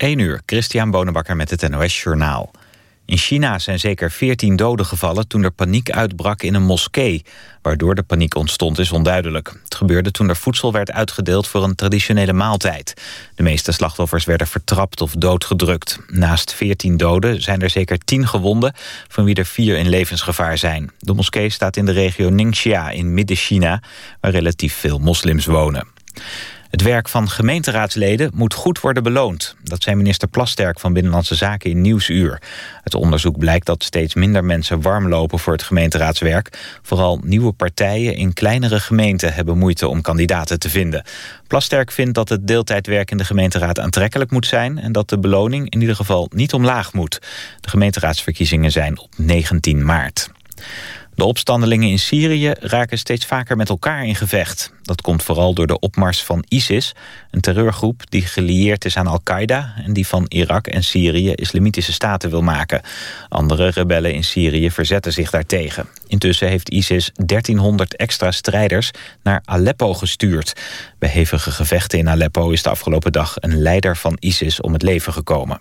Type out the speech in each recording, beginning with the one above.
1 uur, Christian Bonenbakker met het NOS Journaal. In China zijn zeker 14 doden gevallen toen er paniek uitbrak in een moskee. Waardoor de paniek ontstond is onduidelijk. Het gebeurde toen er voedsel werd uitgedeeld voor een traditionele maaltijd. De meeste slachtoffers werden vertrapt of doodgedrukt. Naast 14 doden zijn er zeker 10 gewonden, van wie er 4 in levensgevaar zijn. De moskee staat in de regio Ningxia in Midden-China, waar relatief veel moslims wonen. Het werk van gemeenteraadsleden moet goed worden beloond. Dat zei minister Plasterk van Binnenlandse Zaken in Nieuwsuur. Het onderzoek blijkt dat steeds minder mensen warm lopen voor het gemeenteraadswerk. Vooral nieuwe partijen in kleinere gemeenten hebben moeite om kandidaten te vinden. Plasterk vindt dat het deeltijdwerk in de gemeenteraad aantrekkelijk moet zijn... en dat de beloning in ieder geval niet omlaag moet. De gemeenteraadsverkiezingen zijn op 19 maart. De opstandelingen in Syrië raken steeds vaker met elkaar in gevecht. Dat komt vooral door de opmars van ISIS, een terreurgroep die gelieerd is aan Al-Qaeda... en die van Irak en Syrië islamitische staten wil maken. Andere rebellen in Syrië verzetten zich daartegen. Intussen heeft ISIS 1300 extra strijders naar Aleppo gestuurd. Bij hevige gevechten in Aleppo is de afgelopen dag een leider van ISIS om het leven gekomen.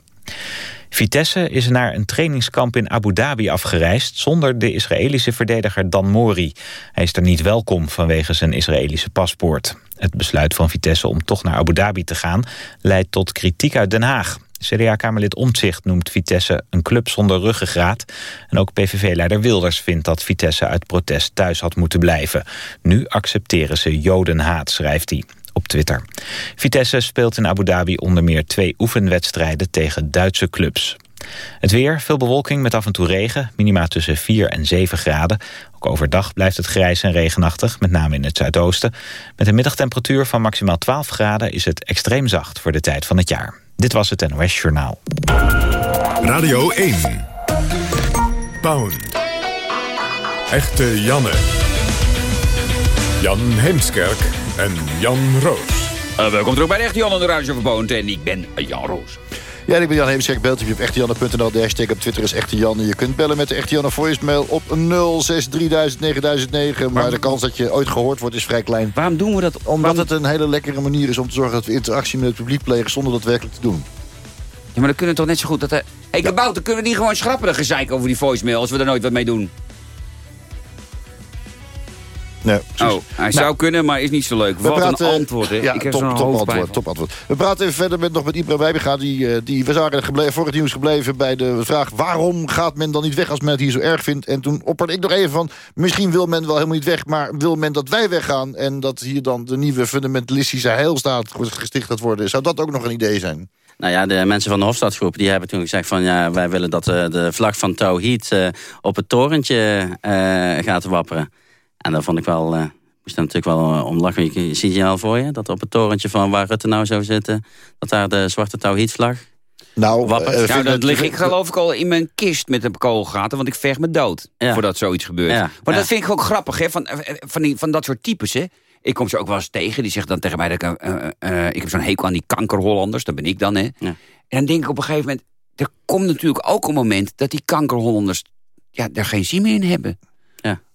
Vitesse is naar een trainingskamp in Abu Dhabi afgereisd... zonder de Israëlische verdediger Dan Mori. Hij is er niet welkom vanwege zijn Israëlische paspoort. Het besluit van Vitesse om toch naar Abu Dhabi te gaan... leidt tot kritiek uit Den Haag. CDA-kamerlid Omtzigt noemt Vitesse een club zonder ruggengraat. En ook PVV-leider Wilders vindt dat Vitesse uit protest thuis had moeten blijven. Nu accepteren ze jodenhaat, schrijft hij Twitter. Vitesse speelt in Abu Dhabi onder meer twee oefenwedstrijden tegen Duitse clubs. Het weer, veel bewolking met af en toe regen, minima tussen 4 en 7 graden. Ook overdag blijft het grijs en regenachtig, met name in het zuidoosten. Met een middagtemperatuur van maximaal 12 graden is het extreem zacht voor de tijd van het jaar. Dit was het NOS Journaal. Radio 1. Pound. Echte Janne. Jan Heemskerk en Jan Roos. Uh, welkom terug bij de Echte Jan aan de Radio Verboond. En ik ben Jan Roos. Ja, ik ben Jan Heemskerk. Belt je op echtejanne.nl. De hashtag op Twitter is Echte Jan. Je kunt bellen met de Echte Janne voicemail op 063.9009. Maar de kans dat je ooit gehoord wordt is vrij klein. Waarom doen we dat? Omdat het een hele lekkere manier is om te zorgen dat we interactie met het publiek plegen zonder dat werkelijk te doen. Ja, maar dan kunnen we toch net zo goed dat... Hé, hey, ja. dan kunnen we niet gewoon schrappen de gezeik over die voicemail... als we er nooit wat mee doen? Nee, oh, hij zou kunnen, maar is niet zo leuk. Wat praten, een antwoord, hè? Ja, ik heb top, top antwoord, top antwoord. We praten even verder met, nog met Ibra Wijbega. Die, die, we waren gebleven, voor het nieuws gebleven bij de vraag... waarom gaat men dan niet weg als men het hier zo erg vindt? En toen opperde ik nog even van... misschien wil men wel helemaal niet weg, maar wil men dat wij weggaan... en dat hier dan de nieuwe fundamentalistische heilstaat gesticht gaat worden. Zou dat ook nog een idee zijn? Nou ja, de mensen van de Hofstadgroep die hebben toen gezegd van... ja, wij willen dat uh, de vlag van Tauhid uh, op het torentje uh, gaat wapperen. En dat vond ik wel... moest daar natuurlijk wel om lachen. Je ziet je al voor je, dat op het torentje van waar Rutte nou zou zitten... dat daar de zwarte Tauhid-vlag nou, wappert. nou dat lig ik geloof ik al in mijn kist met een koolgaten... want ik verg me dood ja. voordat zoiets gebeurt. Ja. Maar ja. dat vind ik ook grappig, hè, van, van, die, van dat soort types, hè. Ik kom ze ook wel eens tegen. Die zegt dan tegen mij, dat ik, uh, uh, ik heb zo'n hekel aan die kankerhollanders. Dat ben ik dan, hè. Ja. En dan denk ik op een gegeven moment... er komt natuurlijk ook een moment dat die kankerhollanders... ja, er geen zin meer in hebben.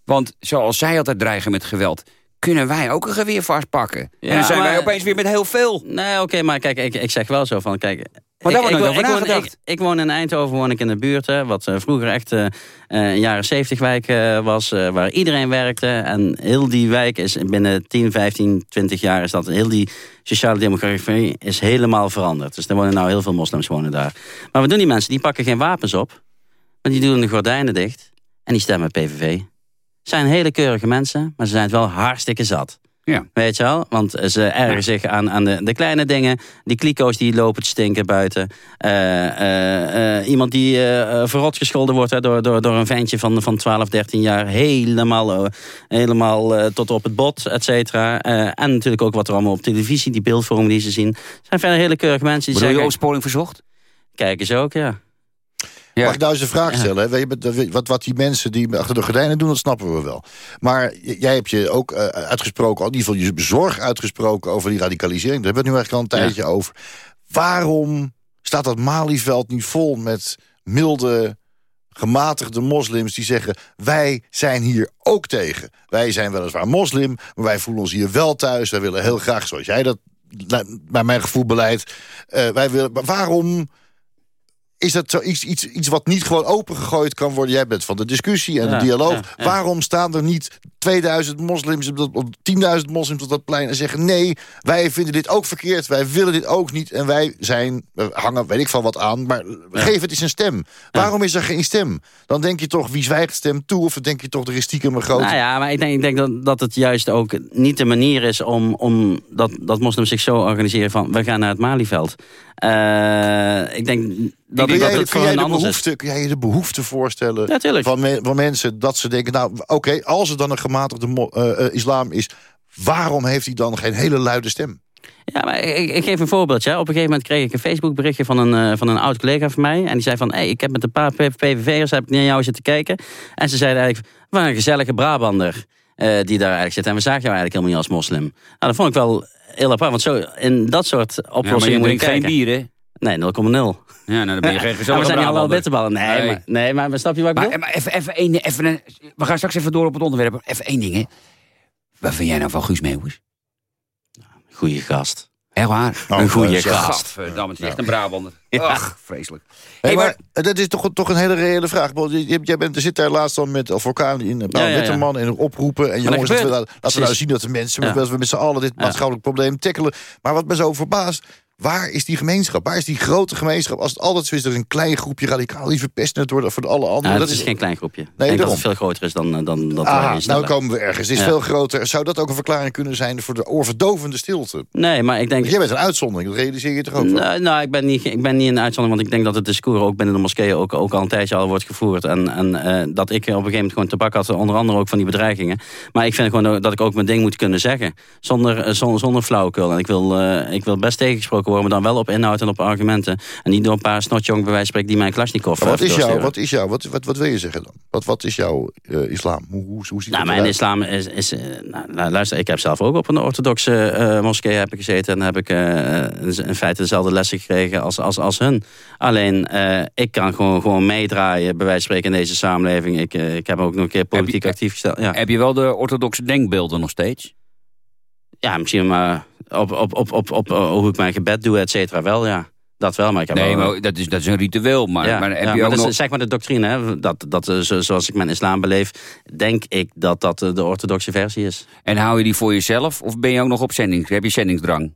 Want zoals zij altijd dreigen met geweld kunnen wij ook een geweer vastpakken. Ja, en dan zijn maar, wij opeens weer met heel veel. Nee, oké, maar kijk, ik, ik zeg wel zo van... Kijk, maar daar wordt over nagedacht. Ik, ik, woon in Eindhoven, woon ik in de buurt. Hè, wat uh, vroeger echt uh, een jaren 70 wijk uh, was. waar iedereen werkte. En heel die wijk is binnen 10, 15, 20 jaar... is dat heel die sociale demografie is helemaal veranderd. Dus er wonen nou heel veel moslims wonen daar. Maar wat doen die mensen? Die pakken geen wapens op. Maar die doen de gordijnen dicht. En die stemmen PVV. Zijn hele keurige mensen, maar ze zijn het wel hartstikke zat. Ja. Weet je wel? Want ze ergen ja. zich aan, aan de, de, kleine dingen. Die kliko's die lopen te stinken buiten. Uh, uh, uh, iemand die verrot gescholden wordt hè, door, door, door een ventje van, van 12, 13 jaar. Helemaal, helemaal tot op het bot, et cetera. en natuurlijk ook wat er allemaal op televisie, die beeldvormen die ze zien. zijn verder hele keurige mensen die Bedoel zeggen... je opsporing verzocht? Ze ook, ja. Ja. Mag ik nou eens een vraag stellen? Ja. Wat, wat die mensen die achter de gordijnen doen, dat snappen we wel. Maar jij hebt je ook uh, uitgesproken, in ieder geval je bezorg uitgesproken... over die radicalisering. Daar hebben we het nu eigenlijk al een tijdje ja. over. Waarom staat dat Malieveld nu vol met milde, gematigde moslims... die zeggen, wij zijn hier ook tegen. Wij zijn weliswaar moslim, maar wij voelen ons hier wel thuis. Wij willen heel graag, zoals jij dat bij mijn gevoel beleid. Uh, wij willen, waarom is dat zo iets, iets, iets wat niet gewoon opengegooid kan worden? Jij bent van de discussie en de dialoog. Waarom staan er niet 2000 moslims, 10.000 moslims op dat plein... en zeggen nee, wij vinden dit ook verkeerd, wij willen dit ook niet... en wij zijn, hangen weet ik van wat aan, maar geef het eens een stem. Waarom is er geen stem? Dan denk je toch, wie zwijgt stem toe... of denk je toch, er is stiekem een grote... Nou ja, maar ik denk, ik denk dat, dat het juist ook niet de manier is... om, om dat, dat moslims zich zo organiseren van... we gaan naar het Malieveld. Uh, ik denk dat, kun dat jij, het kun jij de behoefte, Kun jij je de behoefte voorstellen van, me, van mensen... dat ze denken, nou oké, als er dan een gematigde uh, islam is... waarom heeft hij dan geen hele luide stem? Ja, maar ik, ik, geef een voorbeeldje. Op een gegeven moment kreeg ik een Facebook berichtje van een, uh, van een oud collega van mij. En die zei van, hey, ik heb met een paar PVV'ers naar jou zitten kijken. En ze zeiden eigenlijk, wat een gezellige Brabander uh, die daar eigenlijk zit. En we zagen jou eigenlijk helemaal niet als moslim. Nou, dat vond ik wel heel apart. Want zo in dat soort oplossingen ja, moet je geen bier, hè? Nee, 0,0. Ja, nou, dan ben je geen gezellige We zijn al wel bitterballen. Nee, nee. Maar, nee, maar snap je wat ik bedoel? Maar even, even, één, even een, we gaan straks even door op het onderwerp. Even één ding, hè. Wat vind jij nou van Guus Meeuwis? Goeie gast. Echt waar? een goede gast. Verdamme, het is echt een Brabander. Ach, vreselijk. Hey, maar, dat is toch, toch een hele reële vraag. Jij bent, er zit daar laatst dan met Alvorkaan in Paul ja, ja, Witteman en oproepen. En jongens, laten we, laten we nou zien dat de mensen we met z'n allen dit maatschappelijk probleem tackelen. Maar wat me zo verbaast, Waar is die gemeenschap? Waar is die grote gemeenschap? Als het altijd zo is, er een klein groepje radicaal die verpest net wordt voor alle anderen. dat, is geen klein groepje. Nee, ik denk dat het veel groter is dan, eh, dan dat Nou komen we ergens. Het is veel groter. Zou dat ook een verklaring kunnen zijn voor de oorverdovende stilte? Nee, maar ik denk... Want jij bent een uitzondering, dat realiseer je toch ook? Nou, nou, ik, ben niet, ik ben niet een uitzondering, want ik denk dat het discours ook binnen de moskeeën ook, ook al een tijdje al wordt gevoerd. En, en uh, dat ik op een gegeven moment gewoon te had, onder andere ook van die bedreigingen. Maar ik vind gewoon dat ik ook mijn ding moet kunnen zeggen. Zonder, uh, zonder, zonder flauwekul. En ik wil, uh, ik wil best tegengesproken worden, maar dan wel op in en op argumenten. En niet door een paar snotjong bij wijze spreken die mijn Klasnikov wat is, jouw, wat is jouw, wat, wat, wat wil je zeggen dan? Wat, wat is jouw uh, islam? Hoe, hoe, hoe ziet nou, mijn islam is, is uh, nou, luister, ik heb zelf ook op een orthodoxe uh, moskee heb ik gezeten en heb ik in feite dezelfde lessen gekregen als, als, als hun. Alleen, ik kan gewoon, gewoon meedraaien, bij wijze van spreken, in deze samenleving. Ik, ik heb ook nog een keer politiek actief gesteld. Ja. Heb je wel de orthodoxe denkbeelden nog steeds? Ja, misschien maar op, op, op, op, op hoe ik mijn gebed doe, et cetera, wel, ja. Dat wel, maar ik heb Nee, maar dat is, dat is een ritueel. Maar, ja, maar heb ja, je maar ook dat is, zeg maar de doctrine, hè? Dat, dat, eh, zoals ik mijn islam beleef, denk ik dat dat de orthodoxe versie is. En hou je die voor jezelf of ben je ook nog op zending? Heb je zendingsdrang?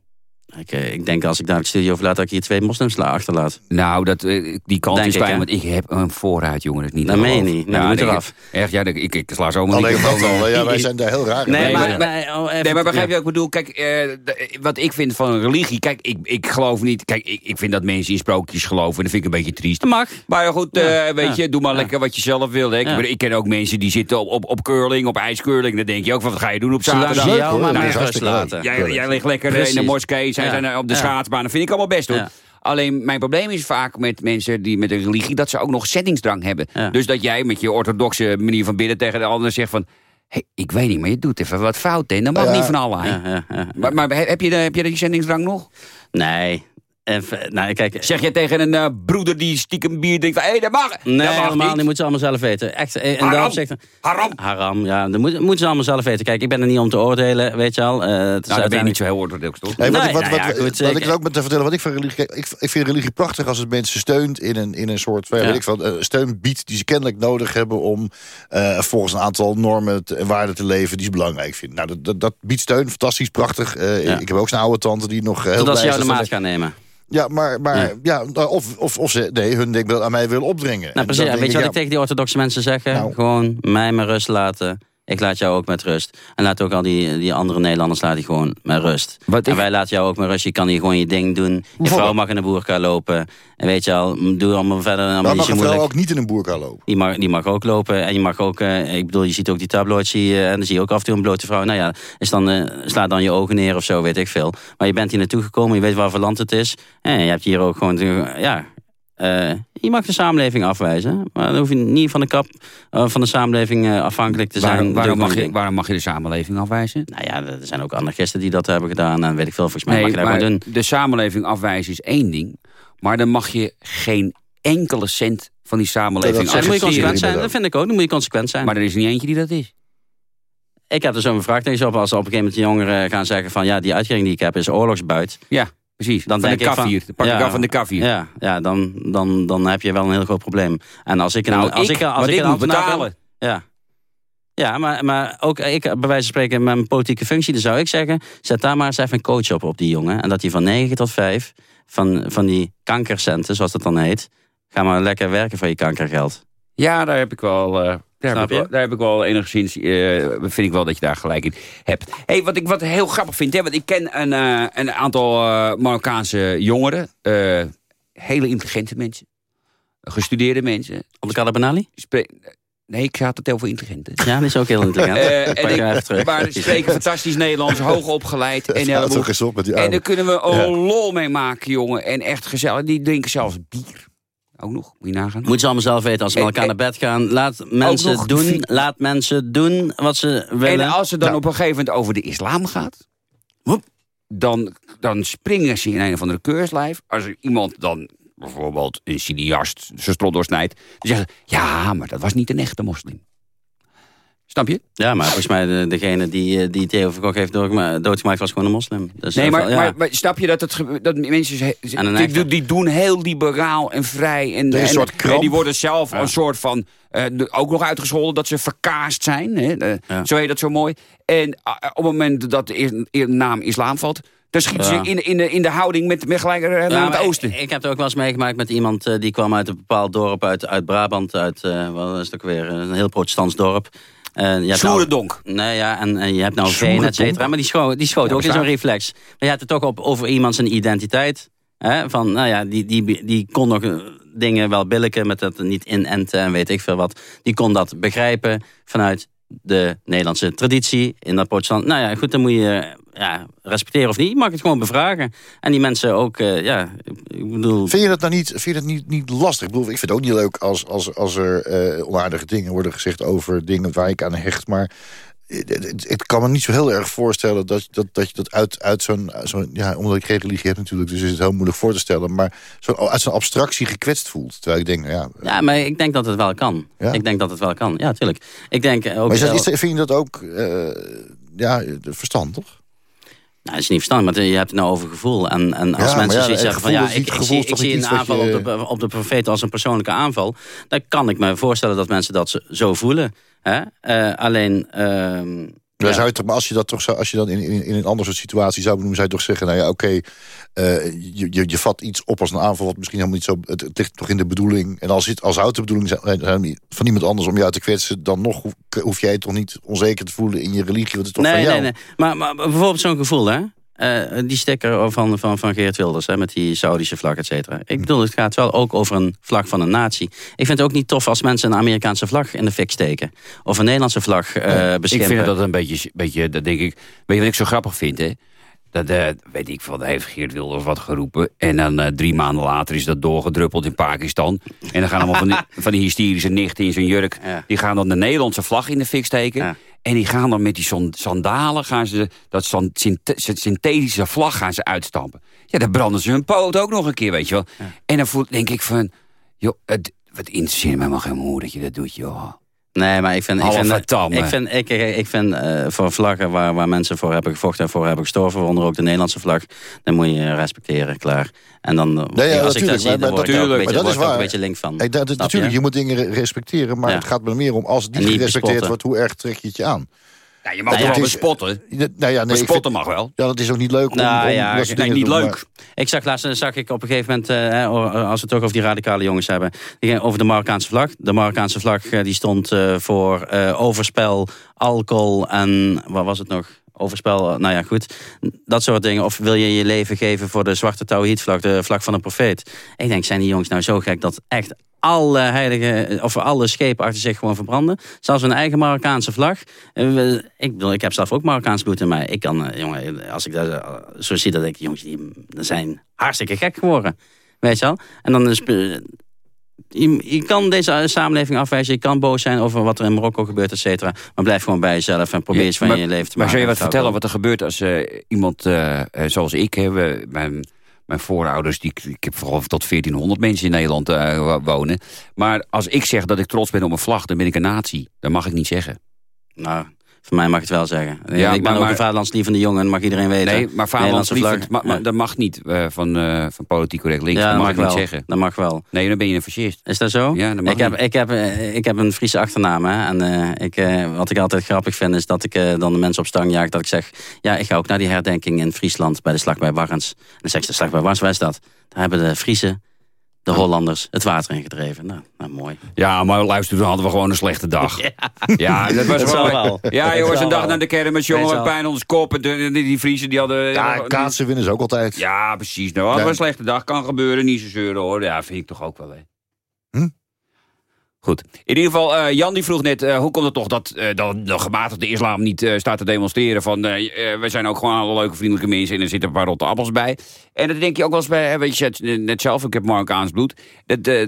Ik, eh, ik, denk als ik naar het studio verlaat dat ik hier twee moslims achterlaat. Nou, dat, eh, die kant is klein, want ik heb een voorraad, jongen. Dat niet dat meen je niet. Nou, moet eraf. Echt, ja, ik, ik, sla zo maar Alleen niet al, ja, wij zijn daar heel raar Nee, maar, maar, oh, nee, maar begrijp je wat ik bedoel? Kijk, uh, wat ik vind van een religie... Kijk, ik, ik geloof niet... Kijk, ik, ik vind dat mensen in sprookjes geloven. En dat vind ik een beetje triest. Dat mag. Maar goed, uh, weet je, doe maar lekker wat je zelf wil. Hè. Ik, ik, ken ook mensen die zitten op, op, op curling, op ijscurling. Dan denk je ook, van, wat ga je doen op zaterdag? Jij ligt lekker in de moskee, zij zijn op de schaar dat vind ik allemaal best hoor. Alleen mijn probleem is vaak met mensen die met een religie... dat ze ook nog zettingsdrang hebben. Dus dat jij met je orthodoxe manier van bidden tegen de ander zegt van... Hey, ik weet niet, maar je doet even wat fout. En dat mag niet van alle. Maar, maar, heb, je, heb je die zendingsdrang nog? Nee, nou, kijk, zeg je tegen een uh, broeder die stiekem bier drinkt... hé, hey, dat mag Nee, dat mag helemaal niet. Die moeten ze allemaal zelf weten. Echt, en haram. Opzicht, haram. Haram, ja. Dat moet, moeten ze allemaal zelf weten. Kijk, ik ben er niet om te oordelen, weet je al. Uh, nou, dan ben je niet zo heel orthodox, toch? Nee, wat, nee, wat, nou wat, ja, goed, wat ik er ook met te vertellen, wat ik van religie... Ik, ik vind religie prachtig als het mensen steunt in een, in een soort... Ja. Weet ik van, uh, steun biedt die ze kennelijk nodig hebben... om uh, volgens een aantal normen en waarden te leven die ze belangrijk vinden. Nou, dat, dat, dat biedt steun, fantastisch, prachtig. Ja. Ik heb ook zo'n oude tante die nog heel Zodat ze jou de maat gaan nemen. Ja, maar, maar ja. of, of, of ze nee, hun denkbeeld aan mij willen opdringen. Nou, precies, weet je wat ik tegen die orthodoxe mensen zeg? Nou. Gewoon mij maar rust laten. Ik laat jou ook met rust. En laat ook al die, die andere Nederlanders laat die gewoon met rust. Wat en wij laten jou ook met rust. Je kan hier gewoon je ding doen. Je vrouw mag in een boerka lopen. En weet je al, doe allemaal verder. Maar mag een vrouw ook niet in een boerka lopen? Die mag, die mag ook lopen. En je mag ook, uh, ik bedoel, je ziet ook die tabloids. Je, en dan zie je ook af en toe een blote vrouw. Nou ja, is dan, uh, sla dan je ogen neer of zo, weet ik veel. Maar je bent hier naartoe gekomen. Je weet waar voor land het is. En je hebt hier ook gewoon, ja, uh, je mag de samenleving afwijzen. Maar dan hoef je niet van de kap uh, van de samenleving uh, afhankelijk te zijn. Waarom, waarom, mag je, waarom, mag je, de samenleving afwijzen? Nou ja, er zijn ook anarchisten die dat hebben gedaan. En weet ik veel, volgens mij nee, mag je dat maar doen. De samenleving afwijzen is één ding. Maar dan mag je geen enkele cent van die samenleving afwijzen. Dat, moet je consequent zijn. Dat vind ik ook. Dan moet je consequent zijn. Maar er is niet eentje die dat is. ik heb er zo'n vraagteken op als op een gegeven moment de jongeren gaan zeggen van ja, die uitkering die ik heb is oorlogsbuit. Ja, precies. Dan van denk de. Van, pak ja, ik af van de kaffier. Ja, ja dan, dan, dan heb je wel een heel groot probleem. En als ik een, nou, als ik, als ik, ik betalen. ja. Ja, maar, maar ook ik, bij wijze van spreken, mijn politieke functie, dan zou ik zeggen, zet daar maar eens even een coach op, op die jongen. En dat hij van 9 tot 5 van, van die kankercenten, zoals dat dan heet, ga maar lekker werken voor je kankergeld. Ja, daar heb ik wel, uh, daar, heb ik wel daar heb ik wel enigszins, uh, vind ik wel dat je daar gelijk in hebt. Hey, wat ik wat heel grappig vind, hè, want ik ken een, uh, een aantal Marokkaanse jongeren, hele intelligente mensen, gestudeerde mensen. Abdelkader Benali? Nee, ik had het over intelligent. Ja, dat is ook heel intelligent. uh, maar ze spreken fantastisch Nederlands, hoog opgeleid. En, ja, op met die en daar kunnen we een lol mee maken, jongen. En echt gezellig. Die drinken zelfs bier. Ook nog, moet je nagaan. Moeten ze allemaal zelf weten als ze met elkaar naar bed gaan. Laat mensen doen, laat mensen doen wat ze willen. En als het dan op een gegeven moment over de islam gaat... Dan, dan springen ze in een of andere keurslijf. Als er iemand dan bijvoorbeeld een cineast zijn strot doorsnijdt... dan zeggen ze, ja, maar dat was niet een echte moslim. Snap je? Ja, maar volgens mij de, degene die, eh, die Theo Verkok heeft doodgemaakt was gewoon een moslim. Dus nee, maar, maar, maar, snap je dat, het, dat mensen die, die, doen heel liberaal en vrij. En, en, soort en die worden zelf een soort van, uh, ook nog uitgescholden dat ze verkaasd zijn. Hè? Uh, Zo heet dat zo mooi. En uh, op het moment dat de, naam islam valt dan schieten ze in, in, de, in de houding met, met gelijk naar het oosten. Ik, ik, heb het ook wel eens meegemaakt met iemand uh, die kwam uit een bepaald dorp uit, uit Brabant. Uit, uh, wat is het ook weer, een heel protestants dorp. Uh. Nou, nee, ja, en, en je hebt nou Veen, et cetera. Maar die schoot, die schoot ook in zo'n reflex. Maar je hebt het toch op, over iemand zijn identiteit. Hè? Van, nou ja, die, die, die kon nog dingen wel billiken met dat niet inenten en weet ik veel wat. Die kon dat begrijpen vanuit de Nederlandse traditie in dat protestant. Nou ja, goed, dan moet je ja, respecteren of niet. Je mag het gewoon bevragen. En die mensen ook, uh, ja, ik bedoel... Vind je dat nou niet, vind je dat niet, niet lastig? Ik, bedoel, ik vind het ook niet leuk als, als, als er uh, onaardige dingen worden gezegd over dingen waar ik aan hecht. Maar ik kan me niet zo heel erg voorstellen dat, dat, dat je dat uit, uit zo'n... Zo ja, omdat ik geen religie heb natuurlijk, dus is het heel moeilijk voor te stellen. Maar zo, uit zo'n abstractie gekwetst voelt. Terwijl ik denk, ja... Ja, maar ik denk dat het wel kan. Ja? Ik denk dat het wel kan, ja, tuurlijk. Ik denk ook maar is dat, is, vind je dat ook uh, ja, verstandig? Nou, dat is niet verstandig, maar je hebt het nou over gevoel. En, en als mensen zoiets zeggen van ja, ik, ik, zie, ik zie een aanval op, de, op de profeet als een persoonlijke aanval. Dan kan ik me voorstellen dat mensen dat zo voelen. Hè? Uh, alleen... Uh, ja. Zou je maar als je dat toch zou, als je dan in, in, in een andere soort situatie zou benoemen, zou je toch zeggen, nou ja, oké, okay, uh, je, je, je vat iets op als een aanval, wat misschien helemaal niet zo. Het, het ligt toch in de bedoeling. En als het als houdt de bedoeling zijn, van iemand anders om jou te kwetsen, dan nog hoef, jij toch niet onzeker te voelen in je religie. Want het is toch nee, van jou. Nee, nee. Maar, maar bijvoorbeeld zo'n gevoel, hè? Uh, die sticker van, van, van Geert Wilders, hè, met die Saudische vlag, et cetera. Ik bedoel, het gaat wel ook over een vlag van een natie. Ik vind het ook niet tof als mensen een Amerikaanse vlag in de fik steken. Of een Nederlandse vlag uh, beschimpen. Ik vind dat een beetje, beetje, dat denk ik, weet je wat ik zo grappig vind, hè? Dat uh, weet ik van, heeft Geert Wilders wat geroepen. En dan uh, drie maanden later is dat doorgedruppeld in Pakistan. En dan gaan allemaal van die, van die hysterische nichten in zijn jurk... Ja. die gaan dan de Nederlandse vlag in de fik steken. Ja. En die gaan dan met die sandalen, gaan ze dat synthetische vlag gaan ze uitstampen. Ja, dan branden ze hun poot ook nog een keer, weet je wel. Ja. En dan voel, denk ik van, joh, het, wat interesseert me maar geen moe dat je dat doet, joh. Nee, maar ik vind, ik vind, ik vind, ik, ik vind uh, voor vlaggen waar, waar mensen voor hebben gevochten en voor hebben gestorven, waaronder ook de Nederlandse vlag, dan moet je respecteren, klaar. En dan, nee, ja, als ik dat zie, dan word ik ook een beetje, dat is waar. een beetje link van. Hey, dat, natuurlijk, je? je? moet dingen respecteren, maar ja. het gaat me meer om als het niet, niet gerespecteerd wordt, hoe erg trek je het je aan? Ja, je mag nou, wel bespotten. Nou ja, nee, bespotten mag wel. Ja, dat is ook niet leuk. Om, nou, om, ja, dat nee, niet leuk. Maar... Ik zag laatst zag ik op een gegeven moment, uh, als we het toch over die radicale jongens hebben, over de Marokkaanse vlag. De Marokkaanse vlag die stond uh, voor uh, overspel, alcohol en wat was het nog? Overspel, nou ja, goed. Dat soort dingen. Of wil je je leven geven voor de zwarte Tawhid-vlag, de vlag van een profeet. Ik denk, zijn die jongens nou zo gek dat echt alle heilige, of alle schepen achter zich gewoon verbranden. Zelfs een eigen Marokkaanse vlag. Ik, bedoel, ik heb zelf ook Marokkaans bloed in mij. Ik kan, jongen, als ik zo zie, dat ik, jongens, die zijn hartstikke gek geworden. Weet je wel? En dan is, je, je, kan deze samenleving afwijzen. Je kan boos zijn over wat er in Marokko gebeurt, et cetera. Maar blijf gewoon bij jezelf en probeer ja, van je leven te maar maken. Maar zou je wat vertellen wat er gebeurt als uh, iemand uh, zoals ik... Hè, mijn, mijn voorouders, die, ik heb vooral tot 1400 mensen in Nederland uh, wonen. Maar als ik zeg dat ik trots ben op mijn vlag, dan ben ik een nazi. Dat mag ik niet zeggen. Nou, Voor mij mag het wel zeggen. Ja, ik ben ook een vaderlandslievende jongen, mag iedereen weten. Nee, maar vaderlandslievend, maar, dat mag niet uh, van, uh, van politiek correct links. Ja, dat, mag ik niet zeggen. Dat mag wel. Nee, dan ben je een fascist. Is dat zo? Ja, dat mag ik, heb, ik, heb, ik heb een Friese achternaam. Hè, en uh, ik, wat ik altijd grappig vind, is dat ik dan de mensen op stang jaag. Dat ik zeg, ja, ik ga ook naar die herdenking in Friesland bij de slag bij Warrens. En dan zeg ik, de slag bij Warrens, waar is dat? Daar hebben de Friese de Hollanders het water ingedreven. Nou, nou mooi. Ja, maar luister, toen hadden we gewoon een slechte dag. Ja, dat was wel. Ja, jongens, een dag naar de kermis, jongen, met pijn ons kop. En die, die Friesen, die hadden... Ja, kaatsen winnen ze ook altijd. Ja, precies. Nou, hadden we een slechte dag. Kan gebeuren, niet zo zeuren hoor. Ja, vind ik toch ook wel, hè. Goed. In ieder geval, uh, Jan die vroeg net, uh, hoe komt het toch dat, uh, dat de gematigde islam niet staat te demonstreren van, we zijn ook gewoon alle leuke vriendelijke mensen en er zitten een paar rotte appels bij. En dat denk je ook wel eens bij, weet je, net zelf, ik heb Marokkaans bloed. Dat,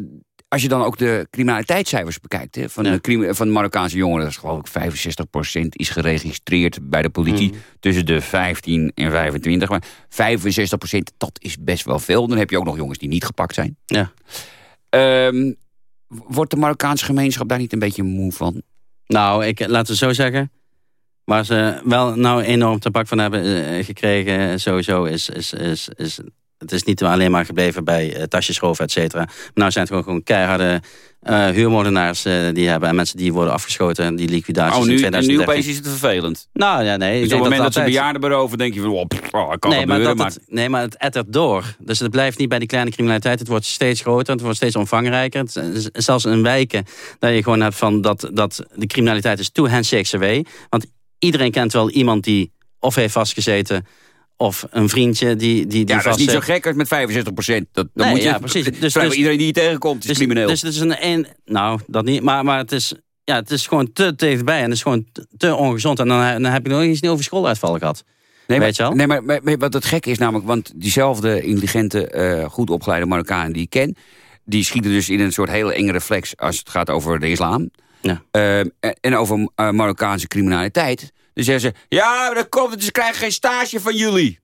als je dan ook de criminaliteitscijfers bekijkt hè, van, de, van de Marokkaanse jongeren, dat is geloof ik 65% is geregistreerd bij de politie mm. tussen de 15 en 25. Maar 65% dat is best wel veel. Dan heb je ook nog jongens die niet gepakt zijn. Ja. Um, Wordt de Marokkaanse gemeenschap daar niet een beetje moe van? Nou, ik, laten we zo zeggen. Waar ze wel nou enorm te pak van hebben uh, gekregen, sowieso, is, is, is, is het is niet alleen maar gebleven bij uh, tasjes et cetera. Maar nou zijn het gewoon, gewoon keiharde uh, huurmoordenaars uh, die hebben. En mensen die worden afgeschoten en die liquidaties oh, nu, in 2013. En nu opeens is het vervelend. Nou ja, nee. Dus op het moment dat, ze bejaarden beroven, denk je van, oh, pff, oh kan nee, gebeuren. Maar, Het, nee, maar het ettert door. Dus het blijft niet bij die kleine criminaliteit. Het wordt steeds groter, het wordt steeds omvangrijker. Het, zelfs in wijken dat je gewoon hebt van dat, dat de criminaliteit is too handshakes away. Want iedereen kent wel iemand die of heeft vastgezeten of een vriendje die, die, die Ja, dat is niet zo gek als met 65 procent. Dat, dan nee, moet je, ja, precies. Dus, dus, iedereen die je tegenkomt is dus, crimineel. Dus het is een, een... Nou, dat niet. Maar, maar het, is, ja, het is gewoon te dichtbij. En het is gewoon te, ongezond. En dan, dan heb je nog eens niet over schooluitvallen gehad. Nee, Weet je wel? Nee, maar, maar, wat het gekke is namelijk... Want diezelfde intelligente, uh, goed opgeleide Marokkanen die ik ken... die schieten dus in een soort hele enge reflex... als het gaat over de islam. Ja. Uh, en over uh, Marokkaanse criminaliteit. Dan zeggen ze... Ja, dat komt, dus ze krijgen geen stage van jullie.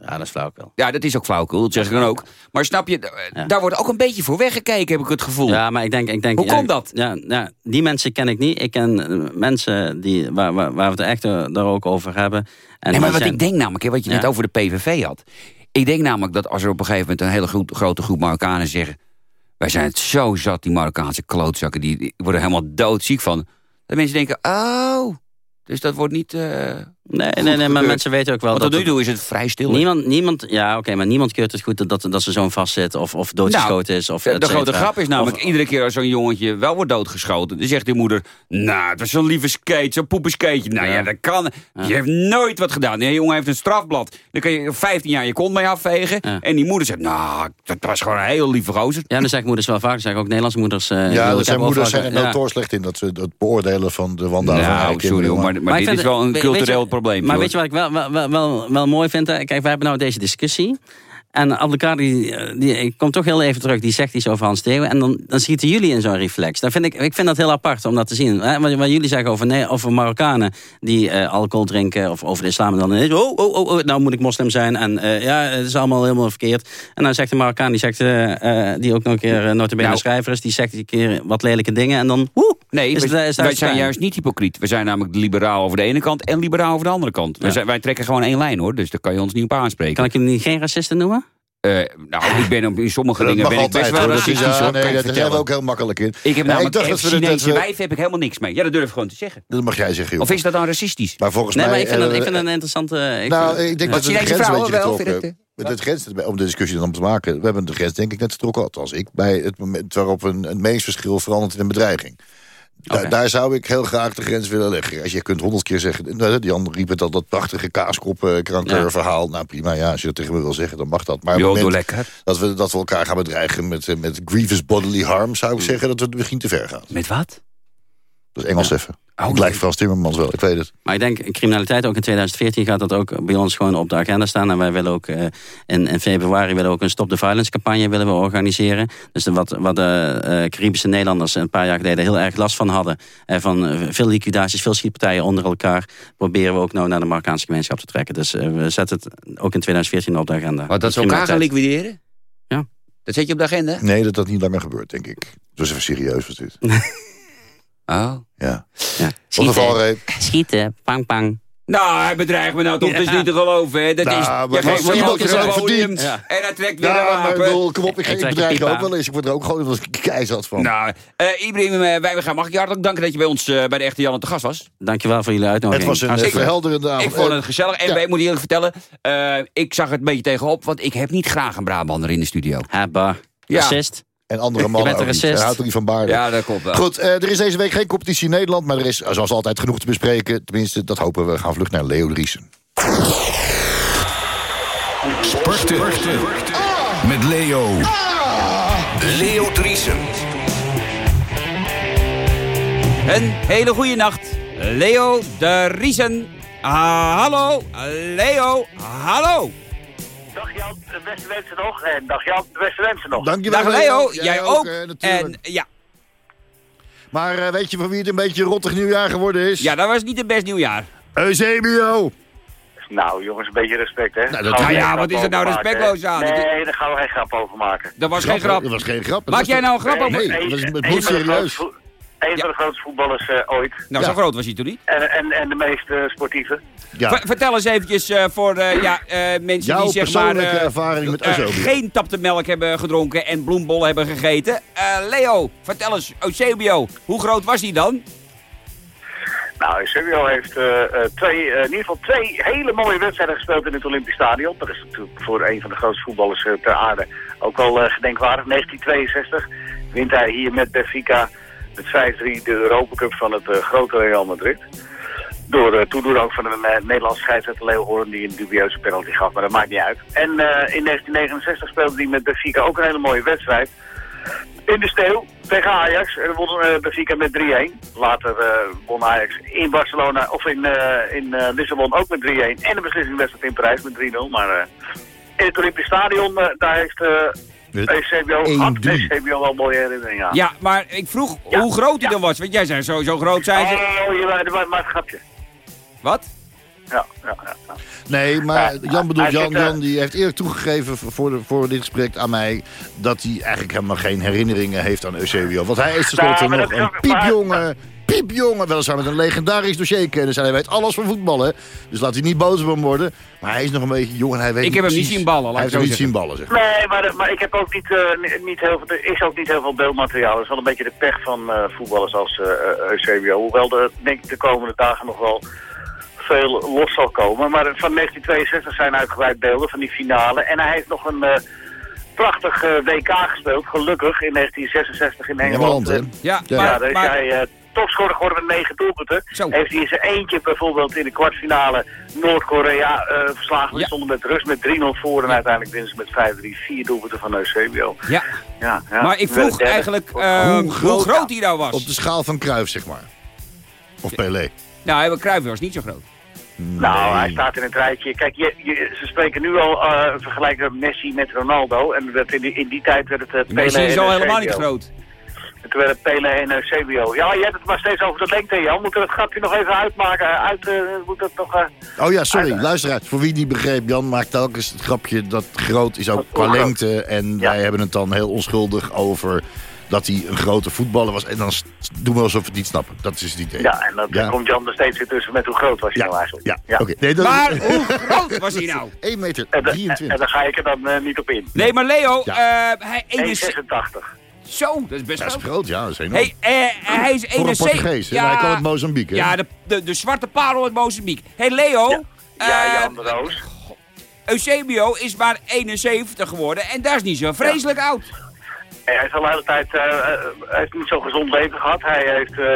Ja, dat is flauwkul. Ja, dat is ook flauwkul, dat zeg ik dan ook. Maar snap je, daar wordt ook een beetje voor weggekeken, heb ik het gevoel. Ja, maar ik denk... Ik denk Hoe komt dat? Ja, ja, die mensen ken ik niet. Ik ken eh, mensen die, waar, waar, waar we het echt eh, daar ook over hebben. En nee, maar wat ik denk namelijk, wat je net over de PVV had. Ik denk namelijk dat als er op een gegeven moment een hele grote groep Marokkanen zeggen... wij zijn het zo zat, die Marokkaanse klootzakken, die, die worden helemaal doodziek van. Dat mensen denken, oh, dus dat wordt niet... Nee, nee, nee, maar mensen weten ook wel... Want dat tot nu toe is het vrij stil. Niemand, niemand, ja, oké, maar niemand keurt het goed dat, dat ze zo'n vastzit of, of doodgeschoten nou, is. Of, de, de grote grap is namelijk, iedere keer als zo'n jongetje wel wordt doodgeschoten... dan zegt die moeder, nou, dat is zo'n lieve skate, zo'n poepenskateje. Nou ja, dat kan. Je hebt nooit wat gedaan. Die jongen heeft een strafblad. Dan kun je 15 jaar je kont mee afvegen. En die moeder zegt, nou, dat was gewoon een heel lieve gozer. Ja, dan zeggen moeders wel vaak. zeggen ook Nederlandse moeders... Uh, ja, dat zijn moeders zijn er notoor slecht in. Dat ze het beoordelen van de wandaal nou, van sorry, maar, maar, dit is wel een cultureel probleem. Maar weet je wat ik wel, wel, wel, wel, mooi vind? Kijk, wij hebben nou deze discussie. En Abdelkader, die, die, ik kom toch heel even terug, die zegt iets over Hans Theo. En dan, dan schieten jullie in zo'n reflex. Dan vind ik, ik vind dat heel apart om dat te zien. Hè? Wat, wat jullie zeggen over, nee, over Marokkanen die uh, alcohol drinken... of over de islam, en dan is oh, oh, oh, oh, nou moet ik moslim zijn. En uh, ja, het is allemaal helemaal verkeerd. En dan zegt de Marokkaan, die, zegt, uh, die ook nog een keer uh, notabene nou, schrijver is... die zegt een keer wat lelijke dingen en dan... Woe, nee, is, wij, is wij zijn juist niet hypocriet. We zijn namelijk liberaal over de ene kant en liberaal over de andere kant. Ja. Wij, zijn, wij trekken gewoon één lijn, hoor. Dus daar kan je ons niet op aanspreken. Kan ik jullie geen racisten noemen? Uh, nou, ik ben op, in sommige dingen ben ik best wel racistisch. Ja, nee, dat zijn we ook heel makkelijk in. Ik heb namelijk ik dat Chinese wijf heb ik helemaal niks mee. Ja, dat durf ik gewoon te zeggen. Dat mag jij zeggen, joh. Of is dat dan racistisch? Maar volgens nee, mij... Maar ik, vind uh, ik vind het een interessante... Ik nou, ik denk dat we de grens een beetje getrokken met het grens, om de discussie dan te maken. We hebben de grens denk ik net getrokken, althans ik, bij het moment waarop een, een meningsverschil verandert in een bedreiging. Okay. Daar, zou ik heel graag de grens willen leggen. Als je kunt honderd keer zeggen... Nou, Jan riep het al, dat prachtige kaaskopkranker ja. verhaal. Nou prima, ja, als je dat tegen me wil zeggen, dan mag dat. Maar jo, moment lekker. Dat we, dat we elkaar gaan bedreigen met, eh, met grievous bodily harm... zou ik zeggen dat het misschien te ver gaat. Met wat? Dat is Engels ja. even. Oh, het lijkt Frans Timmermans wel, ik weet het. Maar ik denk, criminaliteit ook in 2014 gaat dat ook bij ons gewoon op de agenda staan. En wij willen ook uh, in, in, februari willen ook een Stop the Violence campagne willen we organiseren. Dus de, wat, wat de uh, Caribische Nederlanders een paar jaar geleden heel erg last van hadden. Uh, van veel liquidaties, veel schietpartijen onder elkaar. Proberen we ook nou naar de Marokkaanse gemeenschap te trekken. Dus we zetten het ook in 2014 op de agenda. Wat dat ze elkaar gaan liquideren? Ja. Dat zet je op de agenda? Nee, dat dat niet langer gebeurt, denk ik. Dus even serieus was dit. Oh. Ja. ja. Schieten, schieten, pang, pang. Nou, hij bedreigt me nou toch, dat is niet te geloven. Hè. Dat nou, is, maar, je geeft me iemand. Ja. En hij trekt weer ja, een wapen. Kom op, ik, ik bedreig ook wel eens. Ik word er ook gewoon als keizat van. Nou, uh, Ibrahim Wijnga, mag ik je hartelijk danken dat je bij ons uh, bij de Echte Jan te gast was. Dankjewel voor jullie uitnodiging. Het was een uh, verhelderende avond. Ik vond het gezellig. En ja. ik moet je eerlijk vertellen, uh, ik zag het een beetje tegenop, want ik heb niet graag een Brabander in de studio. Ha, bah. Ja. Assist. En andere mannen ook niet. Hij houdt er niet van baarden. Ja, dat klopt wel. Goed, uh, er is deze week geen competitie in Nederland... maar er is zoals altijd genoeg te bespreken. Tenminste, dat hopen we. We gaan vlug naar Leo Driesen. Sporten. Met Leo. Leo Driesen. Een hele goede nacht. Leo de Riesen. Ah, hallo. Leo. Hallo. Dag Jan, de beste wensen nog. En dag Jan, de beste wensen nog. Dankjewel. Dag Leo, jij, jij ook. ook uh, en ja. Maar uh, weet je van wie het een beetje rottig nieuwjaar geworden is? Ja, dat was niet het best nieuwjaar. Eusebio. Nou, jongens, een beetje respect, hè? Nou, dat nou ja, wat is er nou respectloos aan? Nee, daar gaan we geen grap over maken. Dat was geen grap. Dat was geen grap. Maak jij nou een grap over? Nee, dat was het serieus. Een van de grootste voetballers uh, ooit. Nou, zo groot was hij toen niet. En, en, en de meest uh, sportieve. Ja. vertel eens eventjes uh, voor ja, mensen Jouw die zeg maar ervaring met geen tapte melk hebben gedronken en bloembollen hebben gegeten. Leo, vertel eens, Eusebio, hoe groot was hij dan? Nou, Eusebio heeft twee, in ieder geval twee hele mooie wedstrijden gespeeld in het Olympisch Stadion. Dat is natuurlijk voor een van de grootste voetballers ter aarde ook wel gedenkwaardig. 1962 wint hij hier met Benfica met 5-3 de Europa Cup van het uh, grote Real Madrid. Door uh, toedoen van een uh, Nederlandse scheidsrechter Leo die een dubieuze penalty gaf, maar dat maakt niet uit. En in 1969 speelde hij met Benfica ook een hele mooie wedstrijd. In de steeuw tegen Ajax. En won Benfica met 3-1. Later won Ajax in Barcelona of in, in Lissabon ook met 3-1. En de beslissingswedstrijd in Parijs met 3-0. Maar in het Olympisch Stadion, daar heeft ECBO had ECBO wel mooie herinneringen, ja. Ja, maar ik vroeg ja. hoe groot hij ja. dan was. Want jij zei zo, zo groot zijn ze. Oh, je maar, maar een grapje. Wat? Ja, ja, ja. Nee, maar Jan bedoelt, Jan, Jan die heeft eerlijk toegegeven voor, de, voor dit gesprek aan mij... dat hij eigenlijk helemaal geen herinneringen heeft aan Eusebio. Want hij is tenslotte nog een piepjonge piepjongen. Weliswaar met een legendarisch dossierkennis. En hij weet alles van voetballen. Dus laat hij niet boos op hem worden. Maar hij is nog een beetje jong en hij weet Ik heb hem niet zien ballen. Hij heeft hem niet zien ballen, zeg maar. Nee, maar, maar ik heb ook niet, uh, niet heel veel... Er is ook niet heel veel beeldmateriaal. Dat is wel een beetje de pech van uh, voetballers als uh, Eusebio. Hoewel er denk ik de komende dagen nog wel veel los zal komen. Maar van 1962 zijn uitgebreid beelden van die finale. En hij heeft nog een prachtig WK gespeeld, gelukkig, in 1966 in Engeland. Ja, ja, ja, maar, daar is maar... hij topscorer geworden met negen doelpunten. Zo. Heeft hij in zijn eentje bijvoorbeeld in de kwartfinale Noord-Korea uh, verslagen. Die ja. stonden met rust met 3-0 voor en uiteindelijk winnen ze met 5-3. Vier doelpunten van Eusebio. Ja. Ja, ja. Maar ik vroeg eigenlijk uh, hoe, groot, hoe groot hij nou was. Op de schaal van Cruijff, zeg maar. Of Pelé. Nou, Cruijff was niet zo groot. Nee. Nou, hij staat in het rijtje. Kijk, je, je, ze spreken nu al uh, vergelijken Messi met Ronaldo. En dat in, die, in die tijd werd het uh, Pelé Messi is al helemaal niet groot. Werden Pele en uh, CBO. Ja, je hebt het maar steeds over de lengte, Jan. Moeten we het grapje nog even uitmaken? Uit, uh, moet het nog, uh, oh ja, sorry, uit, luisteraars. Voor wie niet begreep, Jan maakt telkens het grapje dat groot is ook qua lengte. En ja. wij hebben het dan heel onschuldig over dat hij een grote voetballer was. En dan doen we alsof we het niet snappen. Dat is het idee. Ja, en dan ja. komt Jan er steeds weer tussen met hoe groot was hij ja. nou eigenlijk. Ja, ja. oké. Okay. Nee, maar hoe groot was hij nou? 1 meter en, 23. En, en daar ga ik er dan uh, niet op in. Nee, maar Leo, ja. uh, hij 1,86. Zo, dat is best dat groot. is groot. Ja, dat is enorm. Hey, uh, hij is 71. Voor een Portugees, ja, hij kan uit Mozambique. Ja, de, de, de zwarte parel uit Mozambique. hey, Leo. Ja, ja Jan de Roos. Eusebio is maar 71 geworden en dat is niet zo vreselijk ja. oud. Hij heeft al de hele tijd uh, hij heeft niet zo'n gezond leven gehad. Hij heeft uh,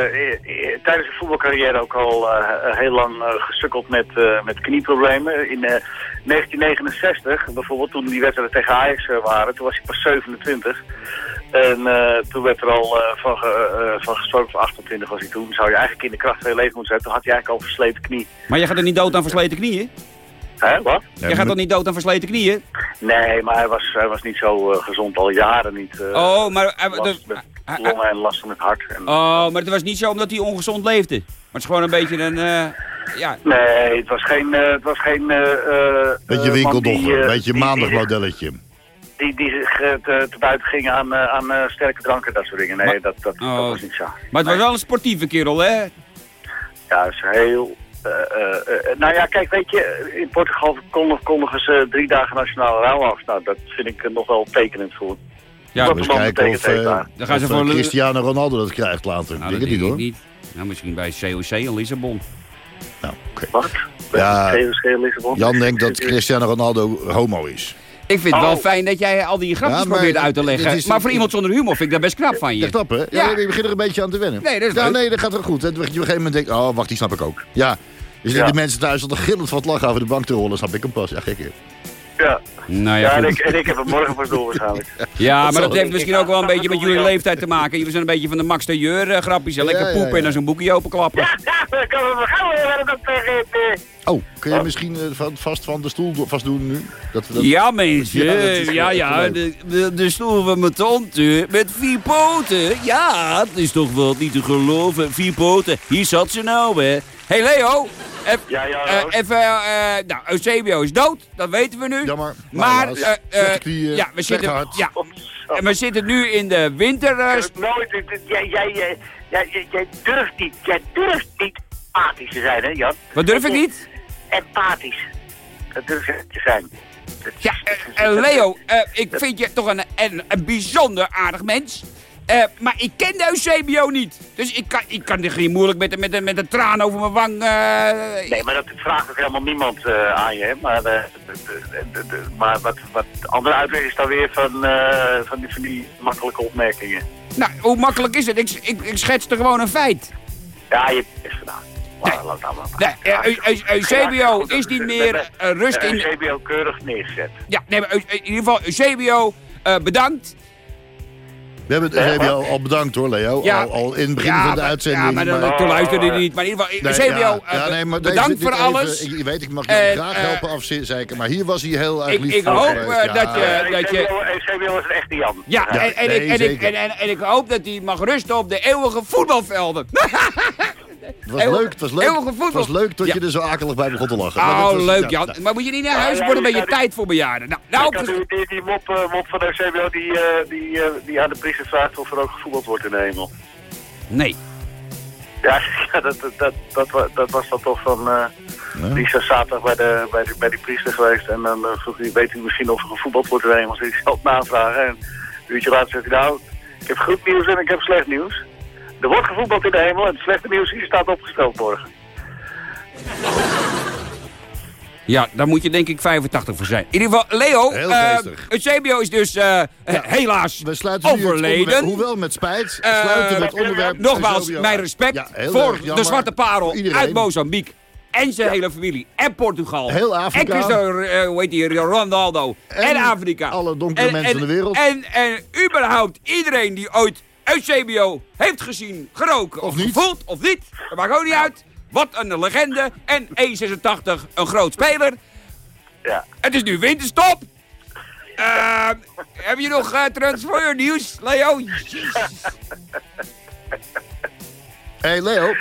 tijdens zijn voetbalcarrière ook al uh, heel lang gesukkeld met, met knieproblemen. In 1969, bijvoorbeeld, toen die wedstrijden tegen Ajax waren, toen was hij pas 27. En toen werd er al van, van gesproken, van 28 was hij toen. Zou je eigenlijk in de kracht van je leven moeten zetten. Toen had hij eigenlijk al versleten knie. Maar je gaat er niet dood aan versleten knieën? Hè, wat? Je gaat toch niet dood aan versleten knieën? Nee, maar hij was, hij was niet zo uh, gezond, al jaren niet. Uh, oh, maar... Uh, last met longen en last van het hart. En, oh, maar het was niet zo omdat hij ongezond leefde? Maar het is gewoon een beetje een... ja. Nee, het was geen... het was geen beetje winkeldochter, een beetje maandagmodelletje. Die, die, zich te, te, buiten gingen aan, aan sterke dranken en dat soort dingen. Nee, dat, dat, dat, oh. was niet zo. Maar het was wel een sportieve kerel, hè? Ja, is heel... nou ja, kijk, weet je, in Portugal kondigen ze drie dagen nationale rouw af. Nou, dat vind ik nog wel tekenend voor. Ja, we kijken of, dan gaan ze voor Cristiano Ronaldo dat krijgt later. Nou, denk het niet, hoor. Niet. Nou, misschien bij COC in Lissabon. Nou, oké. Wat? Ja, COC in Lissabon? Jan denkt dat Cristiano Ronaldo homo is. Ik vind het wel oh. fijn dat jij al die grapjes probeert uit te leggen. maar voor iemand zonder humor vind ik dat best knap van je. Ja, knap hè? Ja, ja. je begint er een beetje aan te wennen. Nee, dat is ja, nee, dat gaat wel goed. En op een gegeven moment denk oh wacht, die snap ik ook. Ja, je zit die mensen thuis al gillend van het lachen over de bank te rollen, snap ik hem pas. Ja, gek Ja. Nou ja, ja en, ik, en ik heb het morgen pas door waarschijnlijk. Ja, maar dat heeft misschien ook wel een beetje met jullie leeftijd te maken. Jullie zijn een beetje van de Max Tailleur uh, grapjes. Lekker poepen en dan zo'n boekje openklappen. Ja, ja, we gaan weer dat tegen Oh, kun je misschien uh, vast van de stoel vast doen nu? Dat, dat... Ja, mensen. Ja, ja, ja de, de, de, stoel van mijn tante met vier poten. Ja, het is toch wel niet te geloven. Vier poten. Hier zat ze nou, hè. hey Leo, ja, ja, uh, even, uh, nou, Eusebio is dood, dat weten we nu. Jammer. Maar, uh, die, ja, we zitten, ja, en we zitten nu in de winter... nooit, jij, jij, jij, jij, durft niet, jij durft niet empathisch te zijn, hè Jan? Wat durf ik niet? Empathisch. Dat durf je te zijn. Ja, Leo, ik vind je toch een, een, een bijzonder aardig mens. Uh, maar ik ken de Eusebio niet. Dus ik kan, ik kan er geen moeilijk met, met, met een traan over mijn wang... Uh... Nee, maar dat vraagt ook helemaal niemand uh, aan je. Maar, de, de, de, maar wat, wat andere uitleg is dan weer van, van, die, van die makkelijke opmerkingen. Nou, hoe makkelijk is het? Ik, ik, ik schets er gewoon een feit. Ja, je hebt het gedaan. Eusebio is niet meer rust in... Eusebio keurig neerzet. Ja, nee, maar in ieder geval, Eusebio, bedankt. We hebben het uh, al, al, bedankt hoor, Leo. Ja, al, al, in het begin van de uitzending. Ja, maar, dan, maar, toen luisterde hij niet. Maar in ieder geval, nee, CBO, ja, nee, maar bedankt voor alles. Even, ik weet, ik mag je graag helpen afzeiken. Maar hier was hij heel erg lief Ik, ik hoop dat je... Dat je CBO is echt Jan. Ja, en, en, ik, en, ik, en, en, ik hoop dat hij mag rusten op de eeuwige voetbalvelden. Het was leuk, het was leuk. Het was leuk tot je er zo akelig bij begon te lachen. Oh, leuk Jan. Maar moet je niet naar huis, wordt een beetje tijd voor bejaarden. Nou, nou die, die, die mop, uh, mop van de CBO die, uh, die, uh, die aan de priester vraagt of er ook gevoetbald wordt in de hemel. Nee. Ja, ja dat, dat, dat, dat, was dan toch van... Uh, nee. Die is zaterdag bij, de, bij, de, bij die priester geweest. En dan vroeg hij, weet hij misschien of er gevoetbald wordt in de hemel. Als hij zelf navragen. En een uurtje later zegt hij, nou, ik heb goed nieuws en ik heb slecht nieuws. Er wordt gevoetbald in de hemel en het slechte nieuws is staat opgesteld morgen. Ja, daar moet je denk ik 85 voor zijn. In ieder geval, Leo, uh, het CBO is dus uh, helaas we sluiten overleden. hoewel met spijt, uh, sluiten we het onderwerp... Nogmaals, mijn respect voor de zwarte parel uit Mozambique. En zijn hele familie. En Portugal. Heel Afrika. En Cristiano, hoe heet die, Ronaldo. En, en Afrika. alle donkere mensen van de wereld. En, en überhaupt iedereen die ooit CBO heeft gezien, geroken of, of gevoeld of niet. Dat maakt ook niet uit. Wat een legende. En 1,86 een groot speler. Ja. Het is nu winterstop. Uh, heb je nog uh, transfer nieuws, Leo? hey Leo.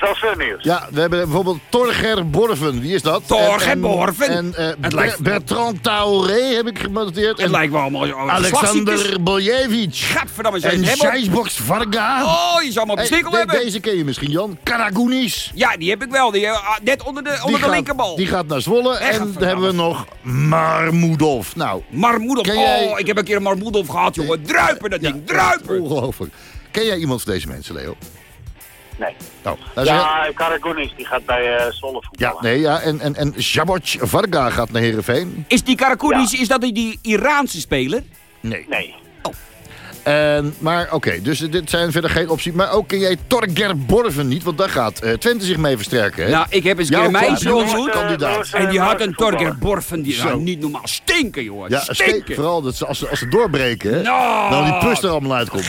Transfernieuws. Ja, we hebben bijvoorbeeld Torger Borven. Wie is dat? Torger Borven? En, en uh, lijkt... Bertrand Tauré heb ik genoteerd. Het lijkt wel allemaal... Alexander Boljevic. Gadverdamme, En Scheisbox Varga. Oh, je zou hem op de hebben. Deze ken je misschien, Jan. Karagounis. Ja, die heb ik wel. Die, uh, net onder de, onder de linkerbal. Die gaat naar Zwolle. en dan hebben we nog Marmoudov. Nou, Marmoudov. Oh, jij... ik heb een keer een Marmoudov gehad, jongen. Druipen dat ding, druipen. Ongelooflijk. Ken jij iemand van deze mensen, Leo? Nee. Oh, ja, Karagunis die gaat bij uh, Zwolle Ja, nee, ja. En, en, en Jaboc Varga gaat naar Heerenveen. Is die Karagunis, is dat die, die Iraanse speler? Nee. Nee. Oh. En, maar oké, dus dit zijn verder geen opties. Maar ook ken jij Torger Borven niet, want daar gaat uh, Twente zich mee versterken. Hè? Nou, ik heb eens een keer een meisje ontmoet. Kandidaat. En die had een Torger Borven, die zou niet normaal stinken, jongen. Ja, stinken. vooral dat ze, als, ze, als ze doorbreken, hè, nou, dan die pus er allemaal uitkomt.